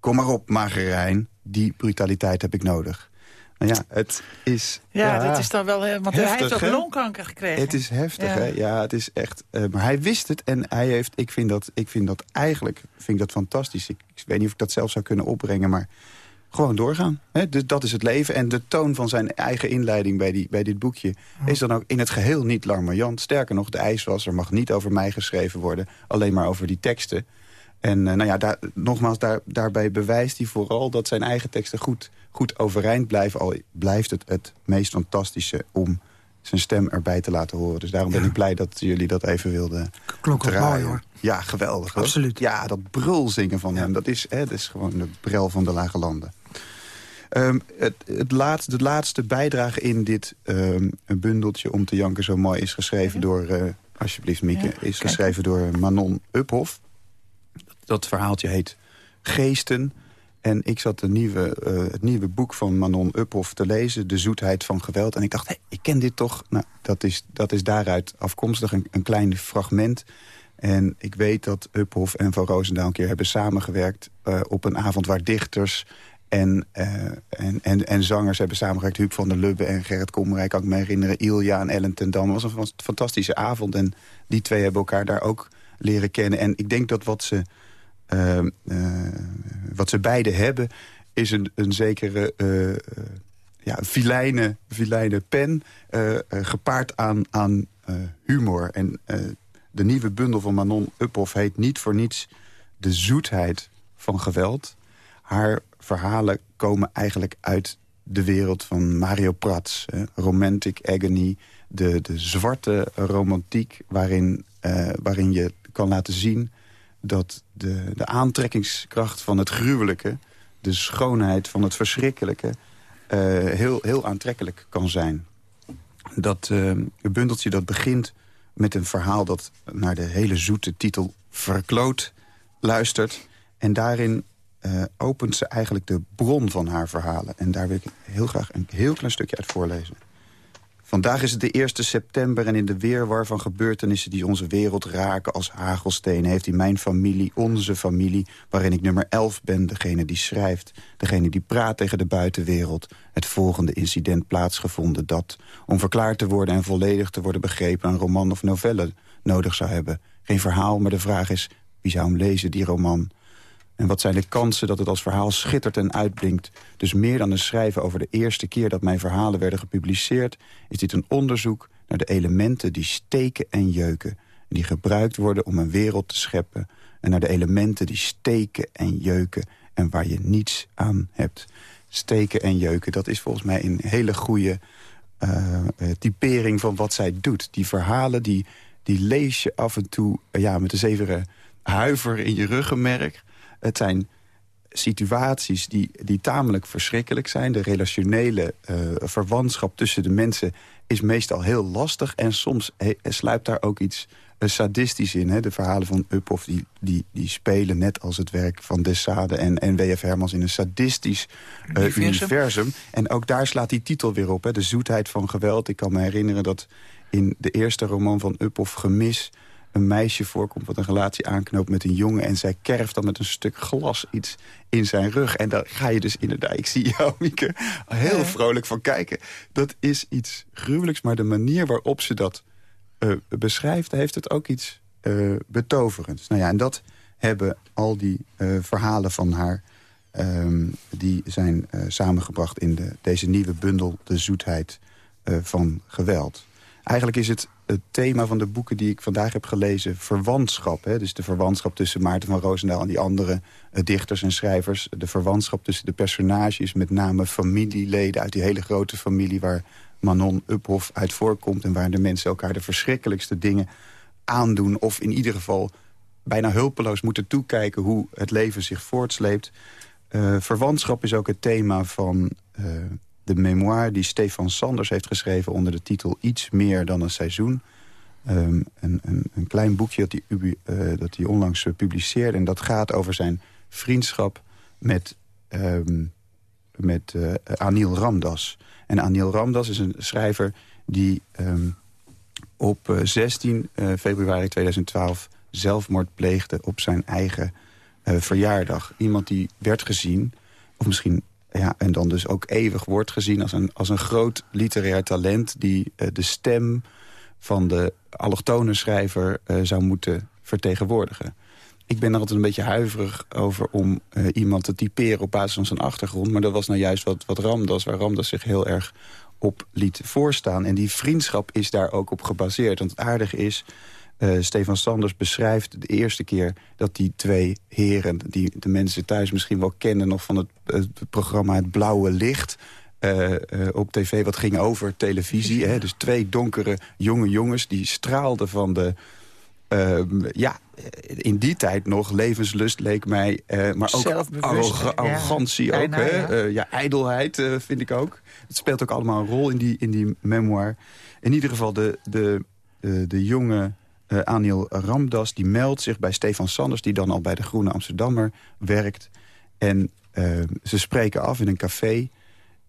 Kom maar op, magerijn. Die brutaliteit heb ik nodig. Nou ja, het is... Ja, dat is dan wel... Want heftig, hij heeft ook longkanker gekregen. Het is heftig, ja. hè? Ja, het is echt... Uh, maar hij wist het en hij heeft... Ik vind dat, ik vind dat eigenlijk vind ik dat fantastisch. Ik, ik weet niet of ik dat zelf zou kunnen opbrengen, maar gewoon doorgaan. Dus dat is het leven. En de toon van zijn eigen inleiding bij, die, bij dit boekje... is dan ook in het geheel niet larmoyant. Sterker nog, de eis was, er mag niet over mij geschreven worden. Alleen maar over die teksten. En uh, nou ja, daar, nogmaals, daar, daarbij bewijst hij vooral... dat zijn eigen teksten goed, goed overeind blijven. Al blijft het het meest fantastische om zijn stem erbij te laten horen. Dus daarom ben ik blij dat jullie dat even wilden Klonk ook mooi, hoor. Ja, geweldig. Hoor. Absoluut. Ja, dat brulzingen van hem, dat is, hè, dat is gewoon de brel van de lage landen. Um, het, het laatste, de laatste bijdrage in dit um, bundeltje om te janken zo mooi is geschreven door, uh, alsjeblieft Mieke, is geschreven door Manon Uphoff. Dat verhaaltje heet Geesten. En ik zat de nieuwe, uh, het nieuwe boek van Manon Uphoff te lezen, De Zoetheid van Geweld. En ik dacht, hey, ik ken dit toch? Nou, dat is, dat is daaruit afkomstig, een, een klein fragment. En ik weet dat Uphoff en Van Roosendaal een keer hebben samengewerkt... Uh, op een avond waar dichters en, uh, en, en, en zangers hebben samengewerkt. Huub van der Lubbe en Gerrit Komrijk, kan ik me herinneren. Ilja en Ellen ten Dam. Het was een fantastische avond. En die twee hebben elkaar daar ook leren kennen. En ik denk dat wat ze, uh, uh, wat ze beide hebben... is een, een zekere ja, filijne, filijne pen... gepaard aan, aan humor. En de nieuwe bundel van Manon Uphoff heet niet voor niets... de zoetheid van geweld. Haar verhalen komen eigenlijk uit de wereld van Mario Prats. Hè? Romantic agony, de, de zwarte romantiek... Waarin, waarin je kan laten zien dat de, de aantrekkingskracht van het gruwelijke... de schoonheid van het verschrikkelijke... Uh, heel, heel aantrekkelijk kan zijn. Dat uh, bundeltje dat begint met een verhaal dat naar de hele zoete titel Verkloot luistert. En daarin uh, opent ze eigenlijk de bron van haar verhalen. En daar wil ik heel graag een heel klein stukje uit voorlezen. Vandaag is het de 1 september en in de weerwar van gebeurtenissen... die onze wereld raken als hagelstenen... heeft in mijn familie, onze familie, waarin ik nummer 11 ben... degene die schrijft, degene die praat tegen de buitenwereld... het volgende incident plaatsgevonden dat... om verklaard te worden en volledig te worden begrepen... een roman of novelle nodig zou hebben. Geen verhaal, maar de vraag is, wie zou hem lezen, die roman... En wat zijn de kansen dat het als verhaal schittert en uitblinkt? Dus meer dan een schrijven over de eerste keer dat mijn verhalen werden gepubliceerd... is dit een onderzoek naar de elementen die steken en jeuken... en die gebruikt worden om een wereld te scheppen... en naar de elementen die steken en jeuken en waar je niets aan hebt. Steken en jeuken, dat is volgens mij een hele goede uh, typering van wat zij doet. Die verhalen, die, die lees je af en toe ja, met een zevere huiver in je ruggenmerk... Het zijn situaties die, die tamelijk verschrikkelijk zijn. De relationele uh, verwantschap tussen de mensen is meestal heel lastig. En soms sluipt daar ook iets uh, sadistisch in. Hè? De verhalen van Uphoff die, die, die spelen net als het werk van Dessade en, en W.F. Hermans... in een sadistisch uh, universum. universum. En ook daar slaat die titel weer op. Hè? De zoetheid van geweld. Ik kan me herinneren dat in de eerste roman van Uphoff, Gemis een meisje voorkomt... wat een relatie aanknoopt met een jongen... en zij kerft dan met een stuk glas iets in zijn rug. En daar ga je dus inderdaad... Ik zie jou, Mieke, heel vrolijk van kijken. Dat is iets gruwelijks, maar de manier waarop ze dat uh, beschrijft... heeft het ook iets uh, betoverends. Nou ja, en dat hebben al die uh, verhalen van haar... Um, die zijn samengebracht in de, deze nieuwe bundel... De zoetheid van geweld. Eigenlijk is het het thema van de boeken die ik vandaag heb gelezen... verwantschap. Hè? Dus de verwantschap tussen Maarten van Roosendaal en die andere uh, dichters en schrijvers. De verwantschap tussen de personages, met name familieleden... uit die hele grote familie waar Manon Uphoff uit voorkomt... en waar de mensen elkaar de verschrikkelijkste dingen aandoen... of in ieder geval bijna hulpeloos moeten toekijken hoe het leven zich voortsleept. Uh, verwantschap is ook het thema van uh, de memoir die Stefan Sanders heeft geschreven... onder de titel Iets meer dan een seizoen. Ehm, een, een, een, klein boekje dat hij, uh, dat hij onlangs uh, publiceerde. En dat gaat over zijn vriendschap met, um, met uh, Anil Ramdas. En Anil Ramdas is een schrijver die um, op 16 februari 2012 zelfmoord pleegde op zijn eigen verjaardag. Iemand die werd gezien, of misschien ja, en dan dus ook eeuwig wordt gezien als een, als een groot literair talent... die uh, de stem van de allochtone schrijver uh, zou moeten vertegenwoordigen. Ik ben er altijd een beetje huiverig over om uh, iemand te typeren op basis van zijn achtergrond. Maar dat was nou juist wat, wat Ramdas, waar Ramdas zich heel erg op liet voorstaan. En die vriendschap is daar ook op gebaseerd. Want het aardige is, uh, Stefan Sanders beschrijft de eerste keer dat die twee heren... die de mensen thuis misschien wel kennen nog van het, het programma Het Blauwe Licht... Uh, uh, op tv wat ging over televisie. Hè? Dus twee donkere jonge jongens die straalden van de... Uh, ja, in die tijd nog levenslust leek mij. maar ook arrogantie ja, ook. Bijna, hè? Ja. ja ijdelheid vind ik ook. Het speelt ook allemaal een rol in die, in die memoir. In ieder geval de, de, de jonge uh, Anil Ramdas die meldt zich bij Stefan Sanders... die dan al bij de Groene Amsterdammer werkt. En uh, ze spreken af in een café.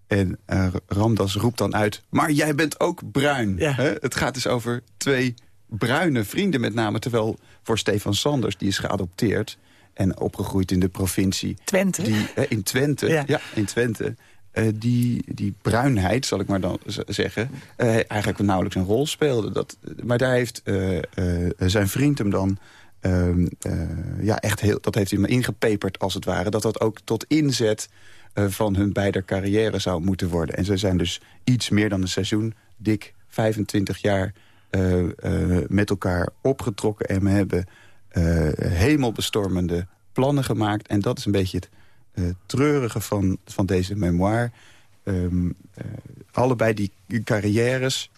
En uh, Ramdas roept dan uit... maar jij bent ook bruin. Ja. Hè? Het gaat dus over twee bruine vrienden met name. Terwijl voor Stefan Sanders, die is geadopteerd... en opgegroeid in de provincie... Twente. Die, in Twente, ja. ja in Twente. Uh, die, die bruinheid, zal ik maar dan zeggen, uh, eigenlijk nauwelijks een rol speelde. Dat, maar daar heeft uh, zijn vriend hem dan ehm, ja, echt heel, dat heeft hij me ingepeperd als het ware. Dat dat ook tot inzet van hun beider carrière zou moeten worden. En ze zijn dus iets meer dan een seizoen, dik 25 jaar met elkaar opgetrokken. En we hebben hemelbestormende plannen gemaakt. En dat is een beetje het treurige van, van deze memoir. Um, uh, allebei die carrières.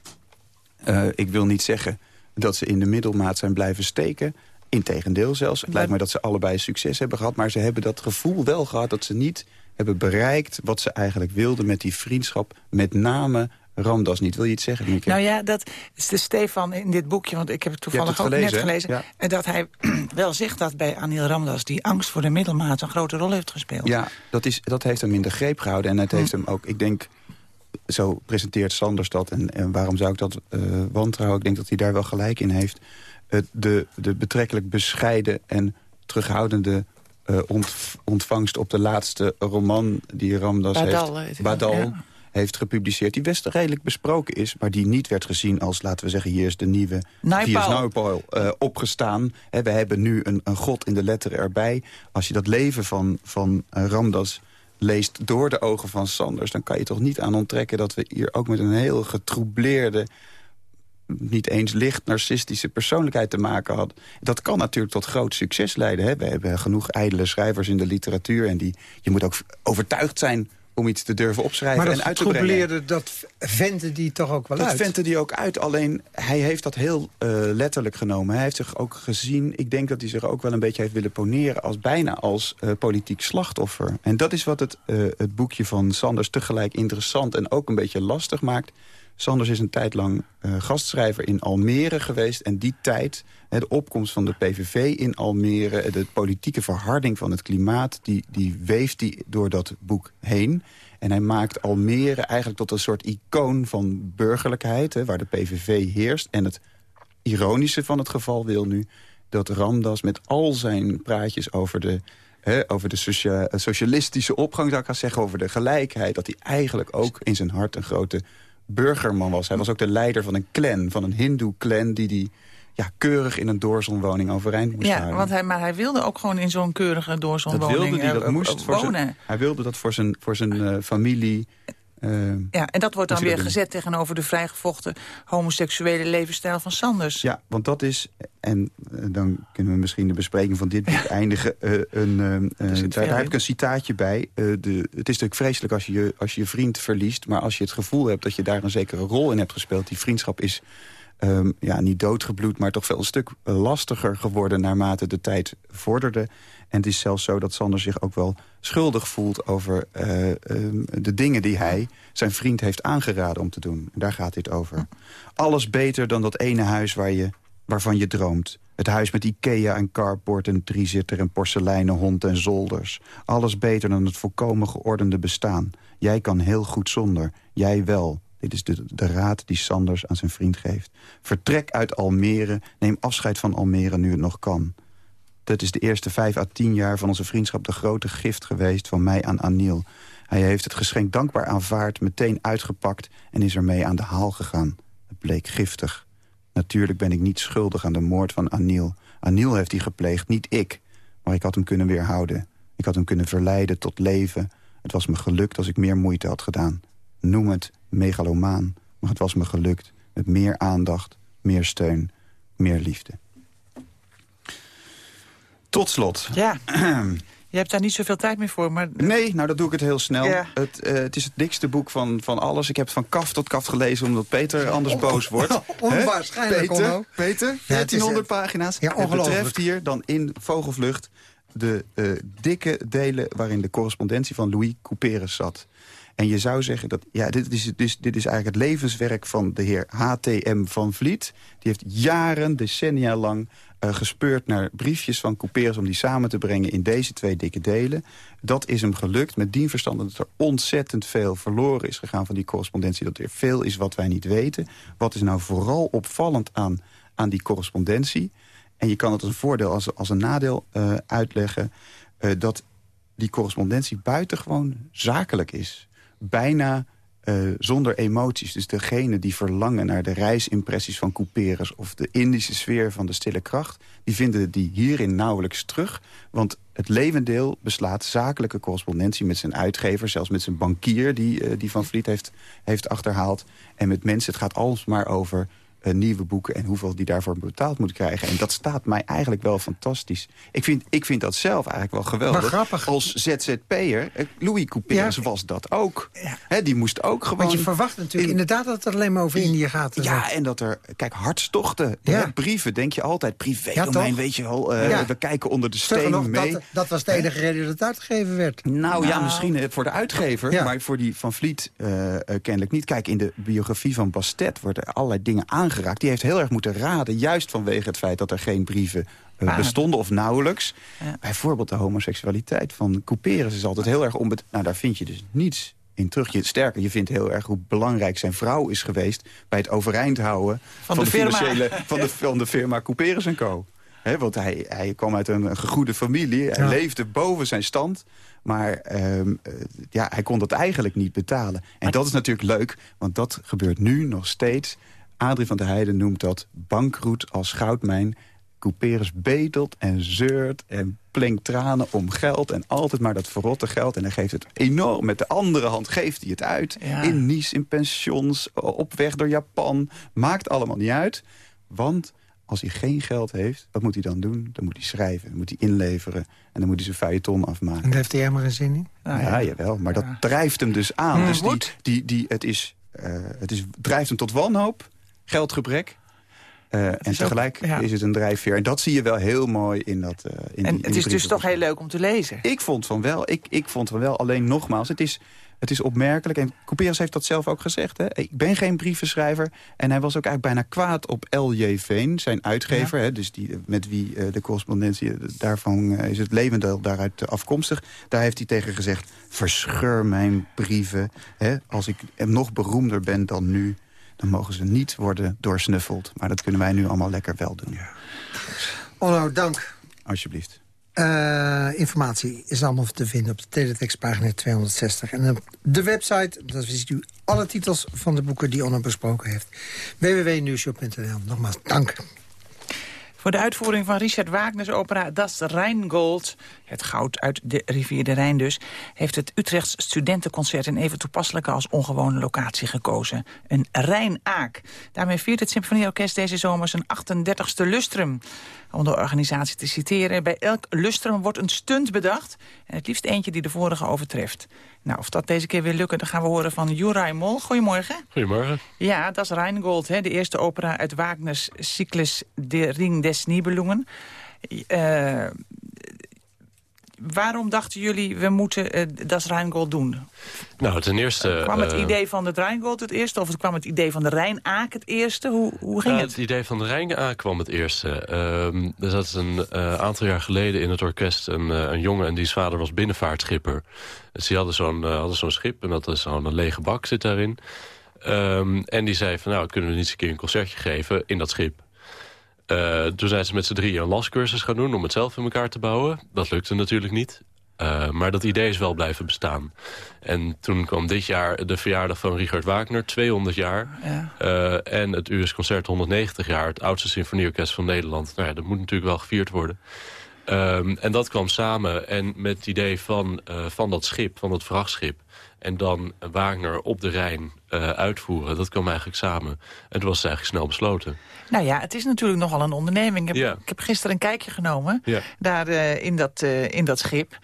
Uh, ik wil niet zeggen dat ze in de middelmaat zijn blijven steken. Integendeel zelfs. Het lijkt me dat ze allebei succes hebben gehad. Maar ze hebben dat gevoel wel gehad dat ze niet hebben bereikt... wat ze eigenlijk wilden met die vriendschap. Met name Ramdas niet. Wil je iets zeggen, Mieke? Nou ja, dat is de Stefan in dit boekje, want ik heb het toevallig het ook gelezen, net gelezen. Ja. En dat hij wel zegt dat bij Anil Ramdas die angst voor de middelmaat een grote rol heeft gespeeld. Ja, dat, is, dat heeft hem in de greep gehouden. En het hm. heeft hem ook, ik denk, zo presenteert Sanders dat. En, en waarom zou ik dat uh, wantrouwen? Ik denk dat hij daar wel gelijk in heeft. Uh, de, de betrekkelijk bescheiden en terughoudende uh, ontvangst op de laatste roman die Ramdas Badal, heeft. Badal. Ja heeft gepubliceerd... die best redelijk besproken is... maar die niet werd gezien als, laten we zeggen... hier is de nieuwe Naipaul uh, opgestaan. He, we hebben nu een, een god in de letter erbij. Als je dat leven van, van uh, Ramdas leest door de ogen van Sanders... dan kan je toch niet aan onttrekken dat we hier ook met een heel getroubleerde niet eens licht narcistische persoonlijkheid te maken hadden. Dat kan natuurlijk tot groot succes leiden. Hè? We hebben genoeg ijdele schrijvers in de literatuur... en die, je moet ook overtuigd zijn om iets te durven opschrijven en uit te brengen. dat vente die toch ook wel dat uit? Dat vente die ook uit, alleen hij heeft dat heel uh, letterlijk genomen. Hij heeft zich ook gezien, ik denk dat hij zich ook wel een beetje heeft willen poneren... als bijna als uh, politiek slachtoffer. En dat is wat het, uh, het boekje van Sanders tegelijk interessant en ook een beetje lastig maakt. Sanders is een tijd lang gastschrijver in Almere geweest. En die tijd, de opkomst van de PVV in Almere... de politieke verharding van het klimaat... die, die weeft hij door dat boek heen. En hij maakt Almere eigenlijk tot een soort icoon van burgerlijkheid... Hè, waar de PVV heerst. En het ironische van het geval wil nu... dat Ramdas met al zijn praatjes over de over de socia socialistische opgang, zou ik gaan zeggen, over de gelijkheid... dat hij eigenlijk ook in zijn hart een grote burgerman was. Hij was ook de leider van een clan, van een hindoe-clan... die die ja, keurig in een doorzonwoning overeind moest ja, houden. Want hij, maar hij wilde ook gewoon in zo'n keurige doorzonwoning dat wilde hij, dat uh, moest wonen. Voor zijn, hij wilde dat voor zijn, voor zijn uh, familie... Uh, ja, en dat wordt dan weer gezet tegenover de vrijgevochten homoseksuele levensstijl van Sanders. Ja, want dat is, en dan kunnen we misschien de bespreking van dit boek eindigen. een, daar, daar heb ik een citaatje bij. de, het is natuurlijk vreselijk als je, als je je vriend verliest, maar als je het gevoel hebt dat je daar een zekere rol in hebt gespeeld, die vriendschap is ehm, ja, niet doodgebloed, maar toch veel een stuk lastiger geworden... naarmate de tijd vorderde. En het is zelfs zo dat Sander zich ook wel schuldig voelt... over eh, ehm, de dingen die hij zijn vriend heeft aangeraden om te doen. Daar gaat dit over. Alles beter dan dat ene huis waar je, waarvan je droomt. Het huis met Ikea en carport en driezitter en porseleinen hond en zolders. Alles beter dan het volkomen geordende bestaan. Jij kan heel goed zonder. Jij wel. Dit is de, raad die Sanders aan zijn vriend geeft. Vertrek uit Almere. Neem afscheid van Almere nu het nog kan. Dat is de eerste vijf à tien jaar van onze vriendschap... de grote gift geweest van mij aan Aniel. Hij heeft het geschenk dankbaar aanvaard, meteen uitgepakt... en is ermee aan de haal gegaan. Het bleek giftig. Natuurlijk ben ik niet schuldig aan de moord van Aniel. Aniel heeft die gepleegd, niet ik. Maar ik had hem kunnen weerhouden. Ik had hem kunnen verleiden tot leven. Het was me gelukt als ik meer moeite had gedaan. Noem het megalomaan, maar het was me gelukt. Met meer aandacht, meer steun, meer liefde. Tot slot. Ja. Je hebt daar niet zoveel tijd meer voor, maar... Nee, nou dat doe ik het heel snel. Ja. Het, eh, het is het dikste boek van, van alles. Ik heb het van kaf tot kaf gelezen, omdat Peter anders boos wordt. Onwaarschijnlijk? Onno. Peter, Peter, Ja, het is, 1400 eh, pagina's. ja, het betreft hier dan in Vogelvlucht de eh, dikke delen... waarin de correspondentie van Louis Couperus zat. En je zou zeggen dat ja, dit, is, dit, is, eigenlijk het levenswerk van de heer HTM van Vliet. Die heeft jaren, decennia lang eh, gespeurd naar briefjes van Couperus... om die samen te brengen in deze twee dikke delen. Dat is hem gelukt, met dien verstand dat er ontzettend veel verloren is gegaan... van die correspondentie, dat er veel is wat wij niet weten. Wat is nou vooral opvallend aan, aan die correspondentie? En je kan het als een voordeel als, als een nadeel eh, uitleggen... eh, dat die correspondentie buitengewoon zakelijk is. Bijna eh, zonder emoties. Dus degene die verlangen naar de reisimpressies van Couperus... of de Indische sfeer van de stille kracht... die vinden die hierin nauwelijks terug. Want het levendeel beslaat zakelijke correspondentie met zijn uitgever... zelfs met zijn bankier die, eh, die Van Vliet heeft, heeft achterhaald. En met mensen, het gaat alles maar over nieuwe boeken... en hoeveel die daarvoor betaald moet krijgen. En dat staat mij eigenlijk wel fantastisch. Ik vind, ik vind dat zelf eigenlijk wel geweldig. Maar grappig. Als ZZP'er, eh, Louis Couperus was dat ook. Hè, die moest ook gewoon... Want je verwacht natuurlijk inderdaad dat het alleen maar over Indië gaat. zo. Ja, en dat er, kijk, hartstochten, hè, brieven, denk je altijd, privé Ja, domein, weet je wel. eh, Ja. We kijken onder de steen nog, mee. dat, dat was de enige reden dat het uitgegeven werd. Nou, ja, misschien eh, voor de uitgever, Ja. maar voor die Van Vliet eh, eh, kennelijk niet. Kijk, in de biografie van Bastet worden allerlei dingen aangeraakt. Die heeft heel erg moeten raden, juist vanwege het feit dat er geen brieven eh, Ah. bestonden of nauwelijks. Bijvoorbeeld de homoseksualiteit van Couperus is altijd heel erg onbet... Nou, daar vind je dus niets in terug. Je, sterker, je vindt heel erg hoe belangrijk zijn vrouw is geweest... bij het overeind houden van, de financiële, van, de, van de firma Couperus en Co. Hè, want hij, hij kwam uit een gegoede familie. Hij Ja. leefde boven zijn stand. Maar ehm, eh, ja, hij kon dat eigenlijk niet betalen. En dat is natuurlijk leuk, want dat gebeurt nu nog steeds. Adrie van der Heijden noemt dat bankroet als goudmijn. Couperus bedelt en zeurt en plenkt tranen om geld... en altijd maar dat verrotte geld. En hij geeft het enorm. Met de andere hand geeft hij het uit. Ja. In Nice, in pensions, op weg door Japan. Maakt allemaal niet uit. Want als hij geen geld heeft, wat moet hij dan doen? Dan moet hij schrijven, dan moet hij inleveren... en dan moet hij zijn feuilleton afmaken. En daar heeft hij helemaal geen zin in. Nou ja, jawel, maar dat drijft hem dus aan. Hmm. Dus die, die, die, het, is, eh, het is, drijft hem tot wanhoop, geldgebrek... Eh, en ook- tegelijk ja. is het een drijfveer. En dat zie je wel heel mooi in dat. eh, in En die het is dus toch heel leuk om te lezen. Ik vond van wel. Ik, ik vond van wel. Alleen nogmaals, het is, het is opmerkelijk. En Couperus heeft dat zelf ook gezegd. Hè? Ik ben geen brievenschrijver. En hij was ook eigenlijk bijna kwaad op L.J. Veen, zijn uitgever. Hè? Dus die, met wie eh, de correspondentie, daarvan is het levendeel daaruit afkomstig. Daar heeft hij tegen gezegd, verscheur mijn brieven. Hè? Als ik nog beroemder ben dan nu dan mogen ze niet worden doorsnuffeld. Maar dat kunnen wij nu allemaal lekker wel doen. Onno, dank. Alsjeblieft. Eh, informatie is allemaal te vinden op de teletextpagina 260. En op de website, daar ziet u alle titels van de boeken die Onno besproken heeft. www.nieuwshow.nl. Nogmaals, dank. Voor de uitvoering van Richard Wagner's opera Das Rheingold... het goud uit de rivier de Rijn dus... heeft het Utrechts Studentenconcert een even toepasselijke als ongewone locatie gekozen. Een Rijnaak. Daarmee viert het Symfonieorkest deze zomer zijn 38e lustrum. Om de organisatie te citeren, bij elk lustrum wordt een stunt bedacht... en het liefst eentje die de vorige overtreft. Nou, of dat deze keer weer lukt, dan gaan we horen van Juraj Mol. Goedemorgen. Goedemorgen. Ja, dat is Rheingold, hè, de eerste opera uit Wagners cyclus De Ring des Nibelungen. Uh, waarom dachten jullie, we moeten uh, Das Rheingold doen? Nou, ten eerste... kwam het uh, idee van het Rheingold het eerste? Of kwam het idee van de Rijnaak het eerste? Hoe, hoe ging nou, het? Het idee van de Rijnaak kwam het eerste. Uh, er zat een aantal jaar geleden in het orkest een, een jongen... en diens vader was binnenvaartschipper. Dus die hadden zo'n hadden zo'n schip en dat is zo'n lege bak zit daarin. Um, en die zei van, nou, kunnen we niet eens een keer een concertje geven in dat schip? Uh, toen zijn ze met z'n drieën een lascursus gaan doen om het zelf in elkaar te bouwen. Dat lukte natuurlijk niet. Uh, maar dat idee is wel blijven bestaan. En toen kwam dit jaar de verjaardag van Richard Wagner, 200 jaar. Ja. Uh, en het US Concert 190 jaar, het oudste symfonieorkest van Nederland. Nou ja, dat moet natuurlijk wel gevierd worden. Um, en dat kwam samen en met het idee van, van dat schip, van dat vrachtschip... en dan Wagner op de Rijn uitvoeren, dat kwam eigenlijk samen. En toen was het eigenlijk snel besloten. Nou ja, het is natuurlijk nogal een onderneming. Ik heb, Ja. ik heb gisteren een kijkje genomen daar uh, in, dat, uh, in dat schip.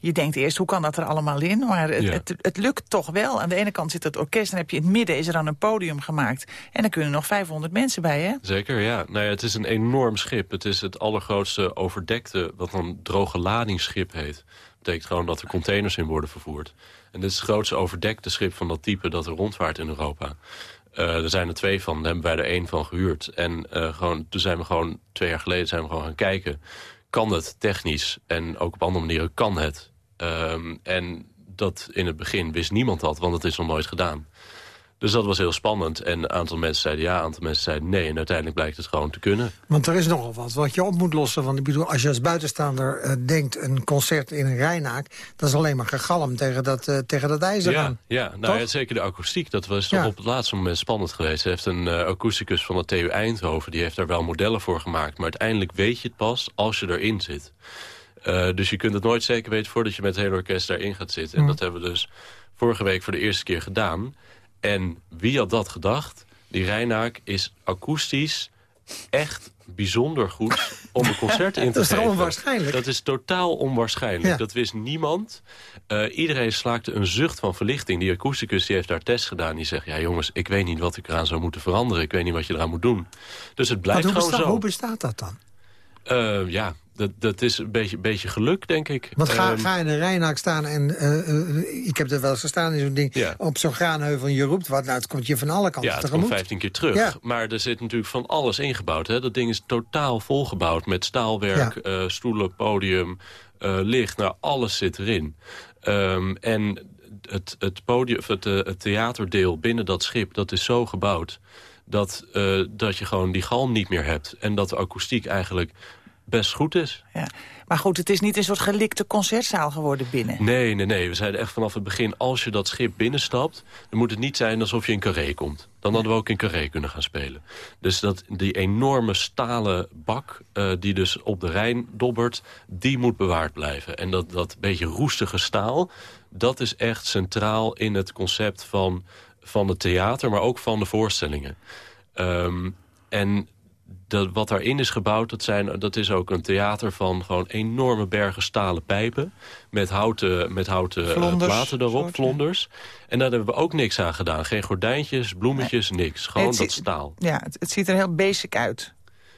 Je denkt eerst, hoe kan dat er allemaal in? Maar het, het, het lukt toch wel. Aan de ene kant zit het orkest en heb je in het midden is er dan een podium gemaakt. En dan kunnen nog 500 mensen bij, hè? Zeker, ja. Nou ja. Het is een enorm schip. Het is het allergrootste overdekte, wat een droge ladingsschip heet. Dat betekent gewoon dat er containers in worden vervoerd. En dit is het grootste overdekte schip van dat type dat er rondvaart in Europa. Uh, er zijn er twee van, daar hebben wij er één van gehuurd. En uh, gewoon, toen zijn we gewoon, twee jaar geleden zijn we gewoon gaan kijken. Kan het technisch en ook op andere manieren kan het. Um, en dat in het begin wist niemand dat, want het is nog nooit gedaan. Dus dat was heel spannend. En een aantal mensen zeiden ja, een aantal mensen zeiden nee. En uiteindelijk blijkt het gewoon te kunnen. Want er is nogal wat wat je op moet lossen. Want ik bedoel, als je als buitenstaander uh, denkt... een concert in een Rijnaak... dat is alleen maar gegalm tegen dat, uh, tegen dat ijzer ja, aan. Ja, nou ja, zeker de akoestiek. Dat was Ja. toch op het laatste moment spannend geweest. Hij heeft een uh, akoesticus van de TU Eindhoven. Die heeft daar wel modellen voor gemaakt. Maar uiteindelijk weet je het pas als je erin zit. Uh, dus je kunt het nooit zeker weten voordat je met het hele orkest daarin gaat zitten. En Mm. dat hebben we dus vorige week voor de eerste keer gedaan. En wie had dat gedacht? Die Rijnaak is akoestisch echt bijzonder goed om een concert in te Dat is geven. onwaarschijnlijk? Dat is totaal onwaarschijnlijk. Ja. Dat wist niemand. Uh, iedereen slaakte een zucht van verlichting. Die akoesticus die heeft daar test gedaan. Die zegt, ja jongens, ik weet niet wat ik eraan zou moeten veranderen. Ik weet niet wat je eraan moet doen. Dus het blijft hoe, gewoon bestaat, zo. hoe bestaat dat dan? Uh, ja, dat, dat is een beetje, beetje geluk, denk ik. Want ga, Um, ga in een Rijnaak staan en uh, uh, ik heb er wel eens gestaan in zo'n ding... Ja. op zo'n graanheuvel en je roept wat, nou het komt je van alle kanten Ja, het komt tegemoet. 15 keer terug. Ja. Maar er zit natuurlijk van alles ingebouwd. Hè? Dat ding is totaal volgebouwd met staalwerk, eh, stoelen, podium, eh, licht. Nou, alles zit erin. Um, en het, het, podium, het, eh, het theaterdeel binnen dat schip, dat is zo gebouwd... Dat, uh, dat je gewoon die galm niet meer hebt. En dat de akoestiek eigenlijk best goed is. Ja. Maar goed, het is niet een soort gelikte concertzaal geworden binnen. Nee, nee, nee. We zeiden echt vanaf het begin... als je dat schip binnenstapt... dan moet het niet zijn alsof je in Carré komt. Dan hadden we ook in Carré kunnen gaan spelen. Dus dat, die enorme stalen bak... Uh, die dus op de Rijn dobbert... die moet bewaard blijven. En dat, dat beetje roestige staal... dat is echt centraal in het concept van, van het theater... maar ook van de voorstellingen. Um, en dat, wat daarin is gebouwd, dat, zijn, dat is ook een theater van gewoon enorme bergen stalen pijpen. Met houten, met houten Vlonders, platen erop, soort, vlonders. En daar hebben we ook niks aan gedaan. Geen gordijntjes, bloemetjes, niks. Gewoon dat staal. Ja, het, het ziet er heel basic uit.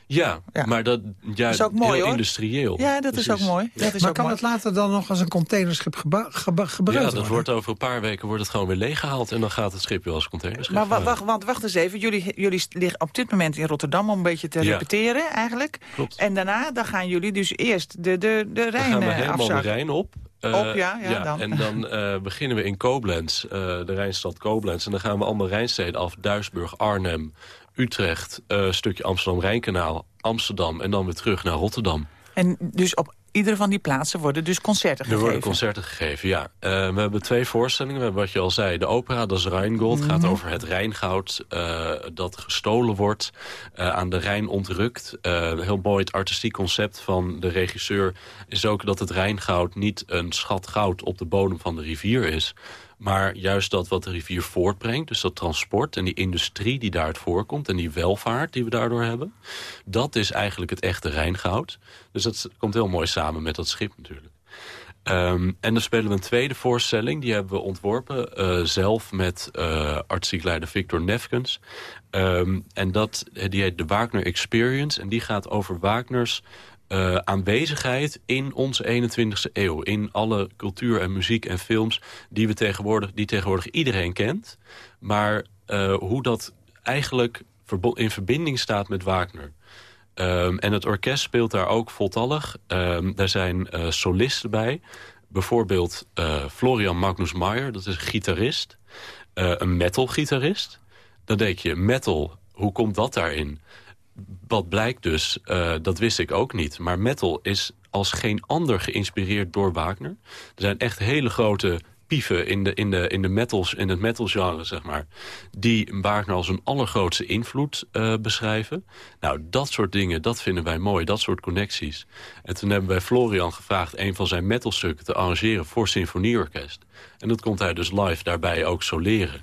Ja, maar dat, ja, is ook mooi, heel industrieel. Ja, dat is ook mooi. Dat is maar ook kan mooi. het later dan nog als een containerschip gebruikt Ja, dat worden? wordt over een paar weken wordt het gewoon weer leeggehaald. En dan gaat het schip weer als containerschip. Maar wacht, want wacht eens even. Jullie, jullie liggen op dit moment in Rotterdam om een beetje te Ja. repeteren eigenlijk. Klopt. En daarna dan gaan jullie dus eerst de, de, de Dan Rijn gaan we eh, helemaal de afzakken. Rijn op. Eh, Op, ja, ja, dan. En dan eh, beginnen we in Koblenz, eh, de Rijnstad Koblenz. En dan gaan we allemaal Rijnsteden af. Duisburg, Arnhem, Utrecht, eh, een stukje Amsterdam-Rijnkanaal, Amsterdam... en dan weer terug naar Rotterdam. En dus op iedere van die plaatsen worden dus concerten gegeven. Er worden concerten gegeven, ja. Uh, we hebben twee voorstellingen. We hebben wat je al zei, de opera, dat is Rijngold. Het gaat Mhm. over het Rijngoud uh, dat gestolen wordt, uh, aan de Rijn ontrukt. heel mooi het artistiek concept van de regisseur is ook dat het Rijngoud niet een schat goud op de bodem van de rivier is. Maar juist dat wat de rivier voortbrengt, dus dat transport en die industrie die daaruit voorkomt... en die welvaart die we daardoor hebben, dat is eigenlijk het echte Rijngoud. Dus dat komt heel mooi samen met dat schip natuurlijk. Um, en dan spelen we een tweede voorstelling. Die hebben we ontworpen uh, zelf met uh, artistiek leider Victor Nefkens. Um, en dat, die heet de Wagner Experience. En die gaat over Wagners uh, aanwezigheid in onze 21ste eeuw. In alle cultuur en muziek en films die, we tegenwoordig, die tegenwoordig iedereen kent. Maar uh, hoe dat eigenlijk in verbinding staat met Wagner. Um, en het orkest speelt daar ook voltallig. Um, daar zijn uh, solisten bij. Bijvoorbeeld Florian Magnus Meyer, dat is een gitarist. Een metal-gitarist. Dan denk je, metal, hoe komt dat daarin? Wat blijkt dus, uh, dat wist ik ook niet. Maar metal is als geen ander geïnspireerd door Wagner. Er zijn echt hele grote pieven in, de, in, de, in, de metals, in het metalgenre, zeg maar... die Wagner als een allergrootste invloed uh, beschrijven. Nou, dat soort dingen, dat vinden wij mooi, dat soort connecties. En toen hebben wij Florian gevraagd... een van zijn metalstukken te arrangeren voor symfonieorkest. En dat komt hij dus live daarbij ook soleren.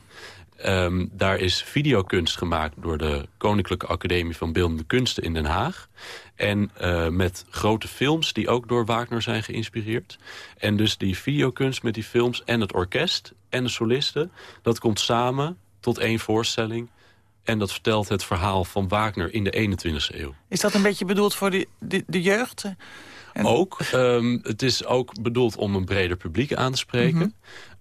Um, daar is videokunst gemaakt door de Koninklijke Academie van Beeldende Kunsten in Den Haag. En uh, met grote films die ook door Wagner zijn geïnspireerd. En dus die videokunst met die films en het orkest en de solisten... dat komt samen tot één voorstelling. En dat vertelt het verhaal van Wagner in de 21e eeuw. Is dat een beetje bedoeld voor de, de, de jeugd? En... Ook. Um, het is ook bedoeld om een breder publiek aan te spreken. Mm -hmm.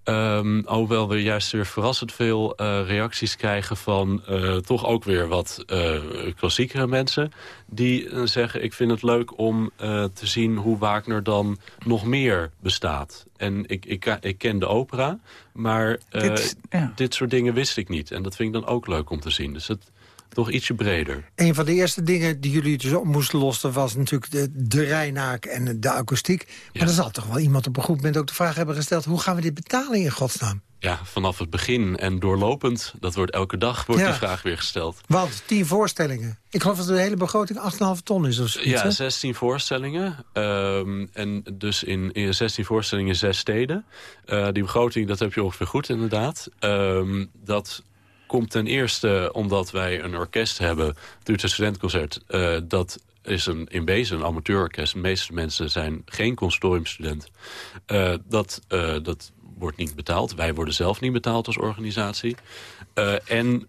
Um, alhoewel we juist weer verrassend veel uh, reacties krijgen van uh, toch ook weer wat uh, klassiekere mensen. Die zeggen ik vind het leuk om te zien hoe Wagner dan nog meer bestaat. En ik, ik, ik ken de opera, maar dit, ja. dit soort dingen wist ik niet. En dat vind ik dan ook leuk om te zien. Dus het toch ietsje breder. Een van de eerste dingen die jullie dus op moesten lossen... was natuurlijk de, de Rijnaak en de akoestiek. Maar ja. er zal toch wel iemand op een goed moment ook de vraag hebben gesteld... hoe gaan we dit betalen in godsnaam? Ja, vanaf het begin en doorlopend. Dat wordt elke dag wordt ja. die vraag weer gesteld. Want tien voorstellingen. Ik geloof dat de hele begroting 8,5 ton is. Of zoiets, ja, hè? 16 voorstellingen. Um, en dus in, in 16 voorstellingen zes steden. Uh, die begroting, dat heb je ongeveer goed inderdaad. Um, dat komt ten eerste omdat wij een orkest hebben, het Studentconcert, uh, dat is een, in een amateurorkest. De meeste mensen zijn geen consortiumstudent. Uh, dat, uh, dat wordt niet betaald. Wij worden zelf niet betaald als organisatie. En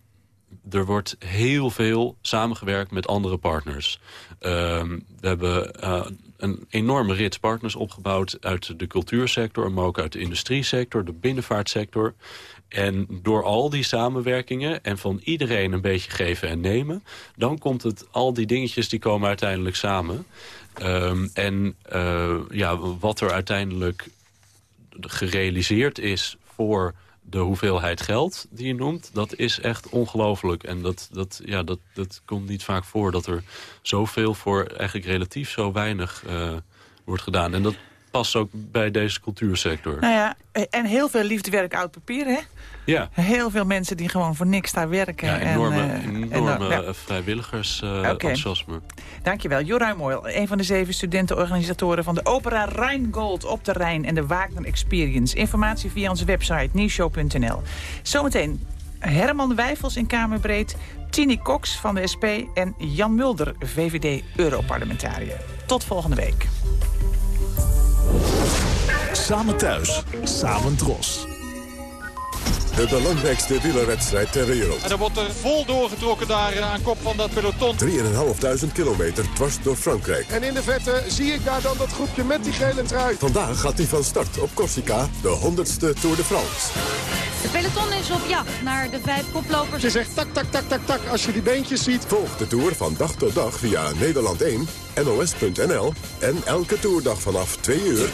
er wordt heel veel samengewerkt met andere partners. Uh, we hebben een enorme rits partners opgebouwd uit de cultuursector... maar ook uit de industriesector, de binnenvaartsector. En door al die samenwerkingen en van iedereen een beetje geven en nemen... dan komt het, al die dingetjes die komen uiteindelijk samen. Um, en uh, ja, wat er uiteindelijk gerealiseerd is voor de hoeveelheid geld die je noemt, dat is echt ongelooflijk. En dat, dat, ja, dat, dat komt niet vaak voor dat er zoveel voor eigenlijk relatief zo weinig uh, wordt gedaan. En dat past ook bij deze cultuursector. Nou ja, en heel veel liefdewerk oud papier, hè? Ja. Heel veel mensen die gewoon voor niks daar werken. Ja, enorme, en, uh, enorme en, ja. vrijwilligers uh, okay. enthousiasme. Dankjewel. Joruim Moil, een van de zeven studentenorganisatoren van de opera Rijngold op de Rijn en de Wagner Experience. Informatie via onze website nieuwshow.nl. Zometeen Herman Wijfels in Kamerbreed, Tini Cox van de SP en Jan Mulder, VVD-Europarlementariër. Tot volgende week. Samen thuis, samen dros. De belangrijkste wielerwedstrijd ter wereld. En er wordt er vol doorgetrokken daar aan kop van dat peloton. 3.500 kilometer dwars door Frankrijk. En in de vette zie ik daar dan dat groepje met die gele trui. Vandaag gaat hij van start op Corsica, de 100ste Tour de France. De peloton is op jacht naar de vijf koplopers. Het is echt tak, tak, tak, tak, tak als je die beentjes ziet. Volg de Tour van dag tot dag via Nederland 1, NOS.nl en elke toerdag vanaf 2 uur.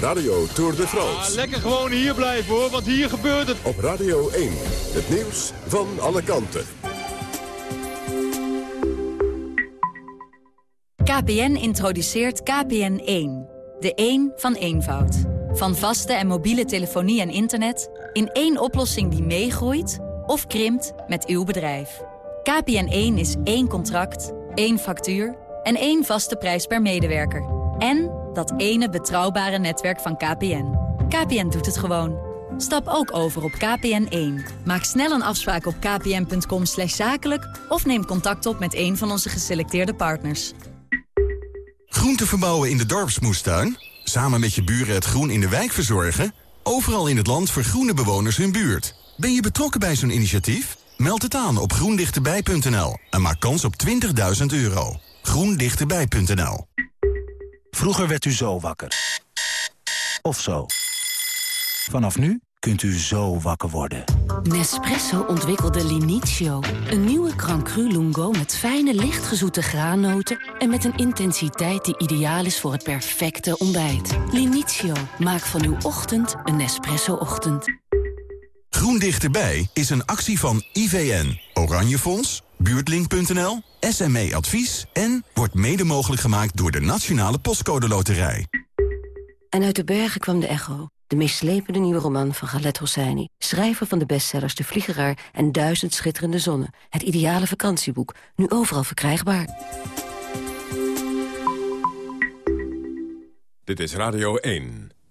Radio Tour de France. Ah, lekker gewoon hier blijven hoor, want hier gebeurt het. Op Radio 1, het nieuws van alle kanten. KPN introduceert KPN1. De één van eenvoud. Van vaste en mobiele telefonie en internet... in één oplossing die meegroeit of krimpt met uw bedrijf. KPN1 is één contract, één factuur en één vaste prijs per medewerker. En dat ene betrouwbare netwerk van KPN. KPN doet het gewoon. Stap ook over op KPN1. Maak snel een afspraak op kpn.com zakelijk... of neem contact op met een van onze geselecteerde partners. Groente verbouwen in de dorpsmoestuin? Samen met je buren het groen in de wijk verzorgen? Overal in het land vergroenen bewoners hun buurt. Ben je betrokken bij zo'n initiatief? Meld het aan op groendichterbij.nl en maak kans op 20.000 euro. groendichterbij.nl Vroeger werd u zo wakker. Of zo. Vanaf nu kunt u zo wakker worden. Nespresso ontwikkelde Linizio. Een nieuwe Grand Lungo met fijne, lichtgezoete graannoten... en met een intensiteit die ideaal is voor het perfecte ontbijt. Linizio, maak van uw ochtend een Nespresso-ochtend. Groen Dichterbij is een actie van IVN, Oranje Fonds, Buurtlink.nl, SME Advies... en wordt mede mogelijk gemaakt door de Nationale Postcode Loterij. En uit de bergen kwam de echo. De meest slepende nieuwe roman van Galet Hosseini. Schrijver van de bestsellers De Vliegeraar en Duizend Schitterende Zonnen. Het ideale vakantieboek. Nu overal verkrijgbaar. Dit is Radio 1.